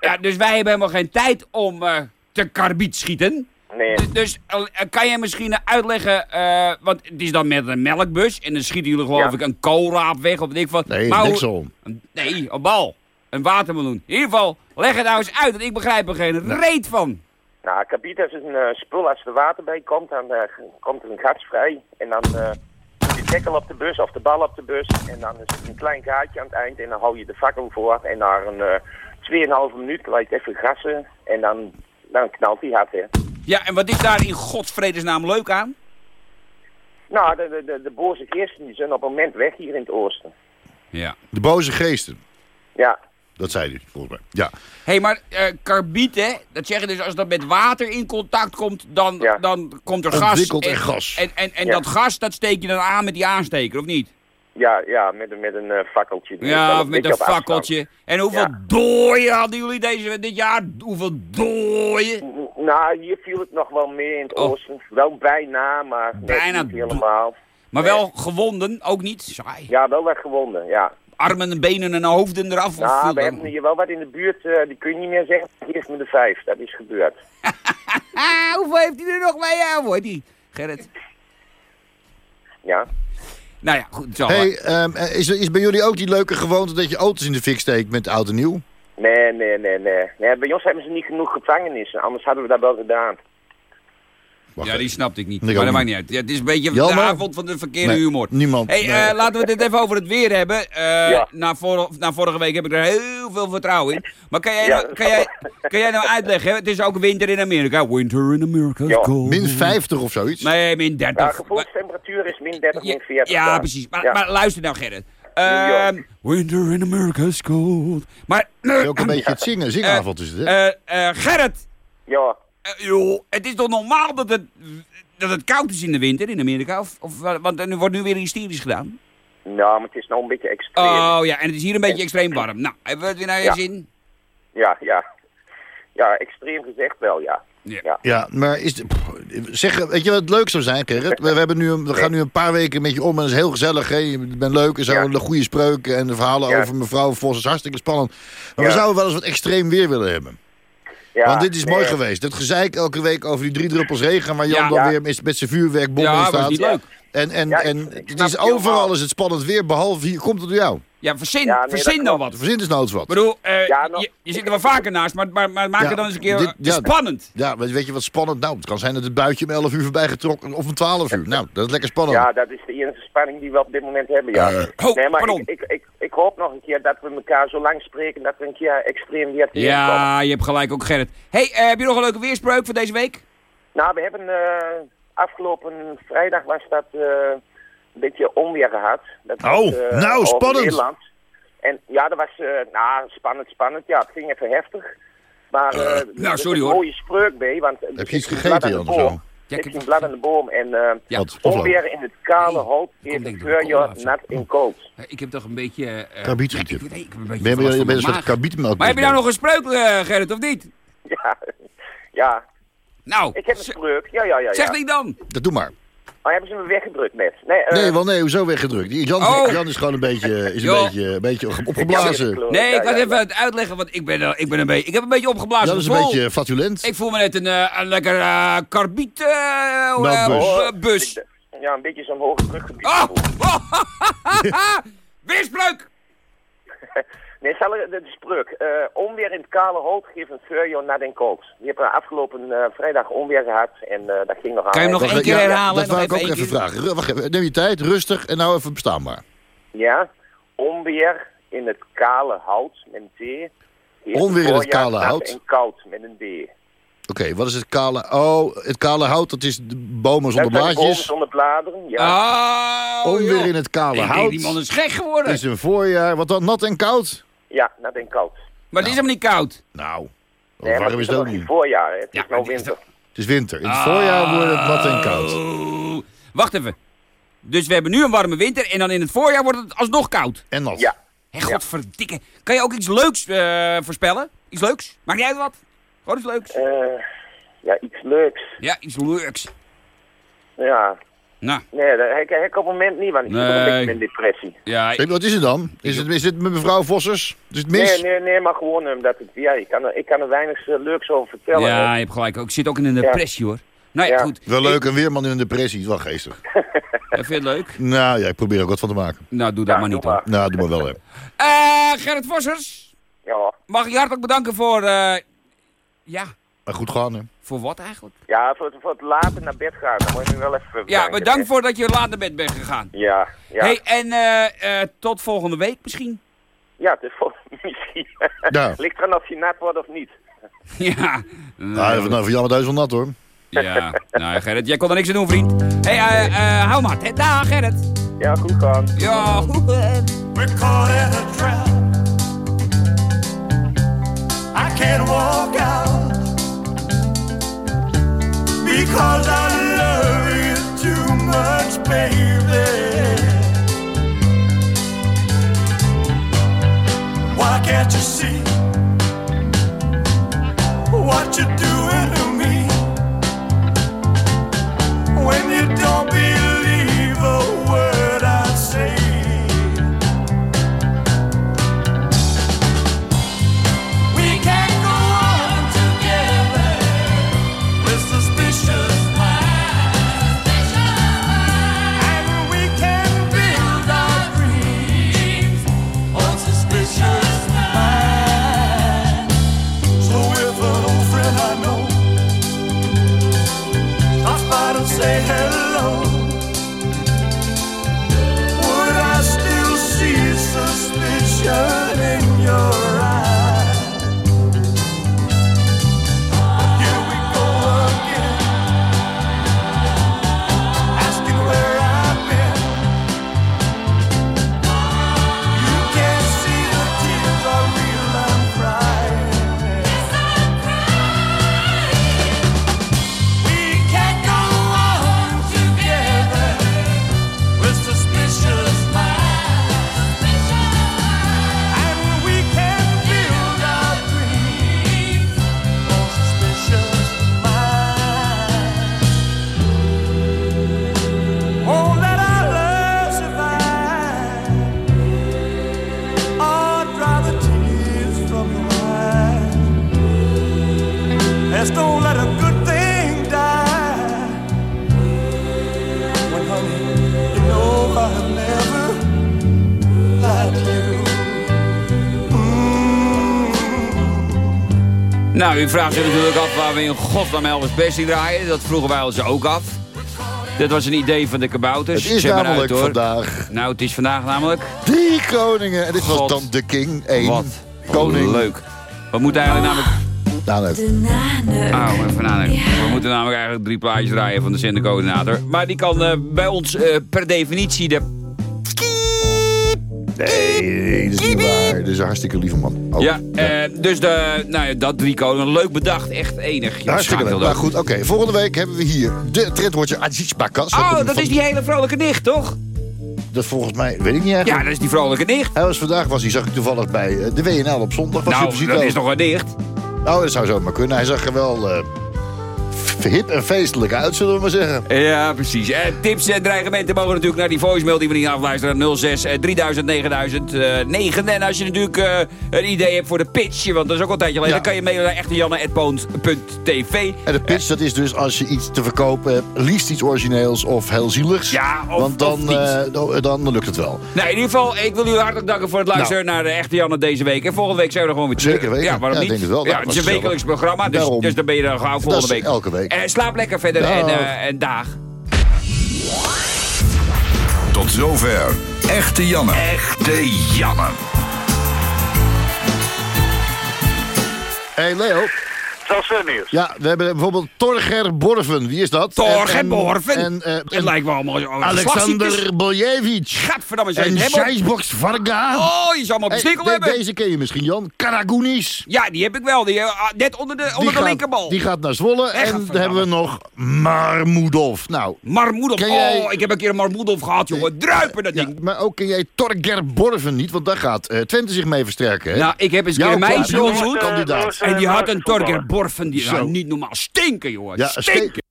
ja, dus wij hebben helemaal geen tijd om te karbiet schieten. Nee. Dus uh, kan jij misschien uitleggen, uh, want het is dan met een melkbus en dan schieten jullie geloof ik een koolraap weg of weet ik wat. Nee, maar niks om. Nee, een bal. Een watermeloen. In ieder geval, leg het nou eens uit, want ik begrijp er geen nee. reet van. Nou, kabiet is een uh, spul als er water bij komt, dan komt er een gas vrij. En dan doe je dekkel op de bus of de bal op de bus. En dan is het een klein gaatje aan het eind en dan hou je de fakkel voor. En na een 2,5 minuut laat je even gassen en dan dan knalt hij hard, hè. Ja, en wat is daar in godsvredesnaam leuk aan? Nou, de, de, de, boze geesten die zijn op het moment weg hier in het oosten. Ja. De boze geesten? Ja. Dat zei hij, volgens mij. Ja. Hé, hey, maar uh, karbiet, hè? Dat zeggen dus als dat met water in contact komt, dan, ja. dan komt er gas. Ontwikkelt en, gas. En, en, en ja. dat gas, dat steek je dan aan met die aansteker, of niet? Ja, ja met, met een uh, fakkeltje. Ja, met een fakkeltje. En hoeveel ja. dooien hadden jullie deze, dit jaar? Hoeveel dooien? Nou, hier viel het nog wel mee in het oh. oosten. Wel bijna, maar bijna niet helemaal. Maar wel gewonden, ook niet? Saai. Ja, wel wat gewonden, ja. Armen en benen en hoofden eraf? Nou, we hebben hier wel wat in de buurt, uh, die kun je niet meer zeggen. Eerst met de vijf, dat is gebeurd. Hoeveel heeft hij er nog bij jou, hoor, die Gerrit? Ja. Nou ja, goed. Zo. Hey, um, is, is bij jullie ook die leuke gewoonte dat je auto's in de fik steekt met oud en nieuw? Nee, nee, nee, nee, nee. Bij ons hebben ze niet genoeg gevangenissen, anders hadden we dat wel gedaan. Wacht ja, die snapte ik niet. maar dat maakt niet uit. Ja, het is een beetje Jammer. de avond van de verkeerde nee, humor. Niemand. Hey, nee. uh, laten we dit even over het weer hebben. Uh, ja. na, vor na, vorige week heb ik er heel veel vertrouwen in. Maar kan jij, ja. nou, kan jij, kan jij nou uitleggen? Het is ook winter in Amerika. Winter in Amerika is cold. Min 50 of zoiets? Nee, min 30. Ja, gevoelstemperatuur is min 30, min 40. Ja, precies. Maar, maar, luister nou, Gerrit. Uh, winter in America is cold. Maar... Uh, ook een beetje het zingen. Zingavond is het, hè? Gerrit! Ja. Joh, het is toch normaal dat het dat het koud is in de winter in Amerika? Of, of, want er wordt nu weer hysterisch gedaan. Nou, maar het is nog een beetje extreem. Oh ja, en het is hier een beetje extreem warm. Nou, hebben we het weer naar je ja. zin? Ja, ja. Ja, extreem gezegd wel, ja. Ja, ja. ja maar is de, zeg, weet je wat het leuk zou zijn, Gerrit? We, we, hebben nu, we gaan nu een paar weken met je om en dat is heel gezellig. Hè? Je bent leuk en zo, ja. de goede spreuken en de verhalen over mevrouw Vos is hartstikke spannend. Maar we zouden wel eens wat extreem weer willen hebben. Ja, Want dit is mooi geweest. Dat gezeik elke week over die drie druppels regen... waar Jan dan weer met, met zijn vuurwerkbom in staat. Ja, niet leuk. En, en, en het is overal is het spannend weer, behalve hier komt het door jou. Ja, verzin, ja, nee, verzin dan wat. Verzin dus nooit wat. Ik bedoel, uh, ja, nog... je, je, zit er wel vaker naast, maar, maar, maar maak het dan eens een keer dit, ja, spannend. Ja, weet je wat spannend? Nou, het kan zijn dat het buitje om 11 uur voorbij getrokken of om 12 uur. Nou, dat is lekker spannend. Ja, dat is de enige spanning die we op dit moment hebben, ja. Uh, oh, nee, maar pardon. Ik, ik, ik, ik, hoop nog een keer dat we elkaar zo lang spreken dat we een keer extreem weer Ja, komen. je hebt gelijk ook, Gerrit. hey, uh, heb je nog een leuke weerspreuk voor deze week? Nou, we hebben afgelopen vrijdag was dat beetje onweer gehad. Dat oh, was, uh, nou, spannend. Nederland. En ja, dat was uh, nou, spannend, spannend. Ja, het ging even heftig. Maar uh, nou, sorry, een hoor. mooie spreuk bij, want heb je iets gegeten Jan, of zo? Ja, ik heb een blad aan de boom en uh, ja. onweer in het kale hout een keurje nat in koud. Ik heb toch een beetje... Uh, Karbiet schieten. Ik, ik, ben een beetje ben je een soort karbietmelk. Maar heb je nou nog een spreuk, uh, Gerrit, of niet? Ja, ja. Nou. Ik heb een spreuk, ja, ja, ja. ja. Zeg niet dan. Dat doe maar. Oh, hebben ze me weggedrukt net? Nee, uh... nee, wel nee, hoezo weggedrukt? Jan, oh. Jan is gewoon een beetje, is een beetje, een beetje opgeblazen. Nee, ik was even het uitleggen, want ik ben, ik ben een beetje, ik heb een beetje opgeblazen. Dat is een beetje fatulent. Ik voel me net een, een lekker uh, karbiet uh, bus. bus. Ja, een beetje zo'n hoge drukgebied. Oh. Weerspreuk! Nee, de spreuk. Uh, onweer in het kale hout geeft een vuurjo naar den koud. Je hebt afgelopen uh, vrijdag onweer gehad en uh, dat ging nog aan. Kan je hem nog één keer herhalen? dat wou ik ook even vragen. Wacht even, neem je tijd, rustig en nou even bestaanbaar. Ja, onweer in het kale hout met een T. Onweer in het kale hout? En koud met een D. Oké, wat is het kale... Oh, het kale hout, dat is de bomen zonder blaadjes. bomen zonder bladeren, ja. Oh, Onweer in het kale hout. die man is gek geworden. Het is een voorjaar. Wat dan, nat en koud? Ja, nat en koud. Maar het is hem niet koud. Nou, nee, warm is het ook niet. voorjaar, het is nou winter. Het is winter. In het voorjaar wordt het nat en koud. Oh. Wacht even. Dus we hebben nu een warme winter en dan in het voorjaar wordt het alsnog koud. En nat. Ja. Hé, godverdikke. Kan je ook iets leuks uh, voorspellen? Iets leuks? Maakt niet uit wat. Gewoon iets leuks. Uh, ja, iets leuks. Ja, iets leuks. Ja. Nou. Nee, dat heb ik op het moment niet, want ik nee. zit een beetje in depressie. Ja, ik... Wat is het dan? Is het, is het met mevrouw Vossers? Is het mis? Nee, nee, nee, maar gewoon omdat het, ja, ik kan er, ik kan er weinig uh, leuks over vertellen. Ja, je hebt gelijk. Ik zit ook in een depressie, ja. hoor. Nou ja, ja. goed. Wel leuk, een weerman in een depressie. Is wel geestig. Vind je het leuk? Nou ja, ik probeer er ook wat van te maken. Nou, doe dat ja, maar niet hoor. Nou, doe maar wel hè. Uh, Gerrit Vossers. Ja. Mag ik je hartelijk bedanken voor, uh, ja. Maar goed gaan hè. Voor wat eigenlijk? Ja, voor, voor het later naar bed gaan. Dan moet je nu wel even... Ja, bedankt voor dat je laat naar bed bent gegaan. Ja, ja. Hey, en uh, uh, tot volgende week misschien? Ja, het is vol misschien. Ja. Ligt eraan of je nat wordt of niet. ja. Nou, nou, voor jou thuis wel nat hoor. Ja, nou Gerrit, jij kon er niks aan doen, vriend. Hé, hey, uh, uh, hou maar. Dag, Gerrit. Ja, goed gaan. Ja, goed. We're caught in a trap. I can't walk out. Because I love you too much, baby. Why can't you see what you're doing u vraagt zich natuurlijk af waar we in godsnaam Elvis Presley draaien. Dat vroegen wij ons ook af. Dit was een idee van de kabouters. Het is namelijk uit, vandaag Nou, het is vandaag namelijk... drie koningen. En dit was dan de king. één Wat koning. leuk. We moeten eigenlijk namelijk... Nou, net. Oh, even. We moeten namelijk eigenlijk drie plaatjes draaien van de zendercoördinator. Maar die kan eh, bij ons eh, per definitie de... Nee, dat is niet waar. Dit is een hartstikke lieve man. Oh, ja, eh, dus de, nou ja, dat drie koningen. Leuk bedacht, echt enig. Je Hartstikke leuk. Maar goed, oké. Volgende week hebben we hier de trendwoordje Aziz Bakas. Oh, dat is die hele vrolijke nicht, toch? Dat volgens mij, weet ik niet eigenlijk. Ja, dat is die vrolijke nicht. Hij was vandaag, was hij, zag ik toevallig bij eh, de WNL op zondag. Was hij op Nou, dat is toch een nicht? Nou, dat zou zomaar kunnen. Hij zag er wel eh, hip en feestelijk uit, zullen we maar zeggen. Ja, precies. En tips en dreigementen mogen natuurlijk naar die voicemail die we niet afluisteren. 06 eh, 3000 9000 eh, 9. En als je natuurlijk eh, een idee hebt voor de pitch, want dat is ook al een tijdje geleden, Ja. dan kan je mailen naar echtejanne.poont.tv. En de pitch, dat is dus als je iets te verkopen hebt, liefst iets origineels of heel zieligs. Ja, of- Want dan, of eh, dan, dan lukt het wel. Nou, in ieder geval, ik wil u hartelijk danken voor het luisteren naar de Echte Janne deze week. En volgende week zijn we er gewoon weer terug. Zeker weten. Ja, waarom Ja, niet? denk het wel. Ja, Nou, het is een wekelijks programma, dus, dus dan ben je er gauw volgende week. elke week. En slaap lekker verder Dag. en, eh, en dag. Tot zover. Echte Janne. Echte Janne. Hé hey Leo. Ja, we hebben bijvoorbeeld Torger Borven. Wie is dat? Torger En- en- Borven? En, eh, Het en lijkt wel allemaal... oh, Alexander Boljevic. Gadverdamme, En het? Scheisbox Varga. Oh, je zou hem op de stikkel de- hebben. Deze ken je misschien, Jan. Karagounis. Ja, die heb ik wel. Die, eh, ah, net onder de, onder de gaat, linkerbal. Die gaat naar Zwolle. Echt, en dan hebben we nog Marmoedov. Nou, Marmoedov. Jij- Oh, ik heb een keer een Marmoedov gehad, jongen. Druipen dat ja, ding. maar ook ken jij Torger Borven niet? Want daar gaat eh, Twente zich mee versterken. Hè? Nou, ik heb eens een keer ontmoet. kandidaat. En die had een Torger Borfen. Die zou niet normaal stinken, jongen. Ja, stinken.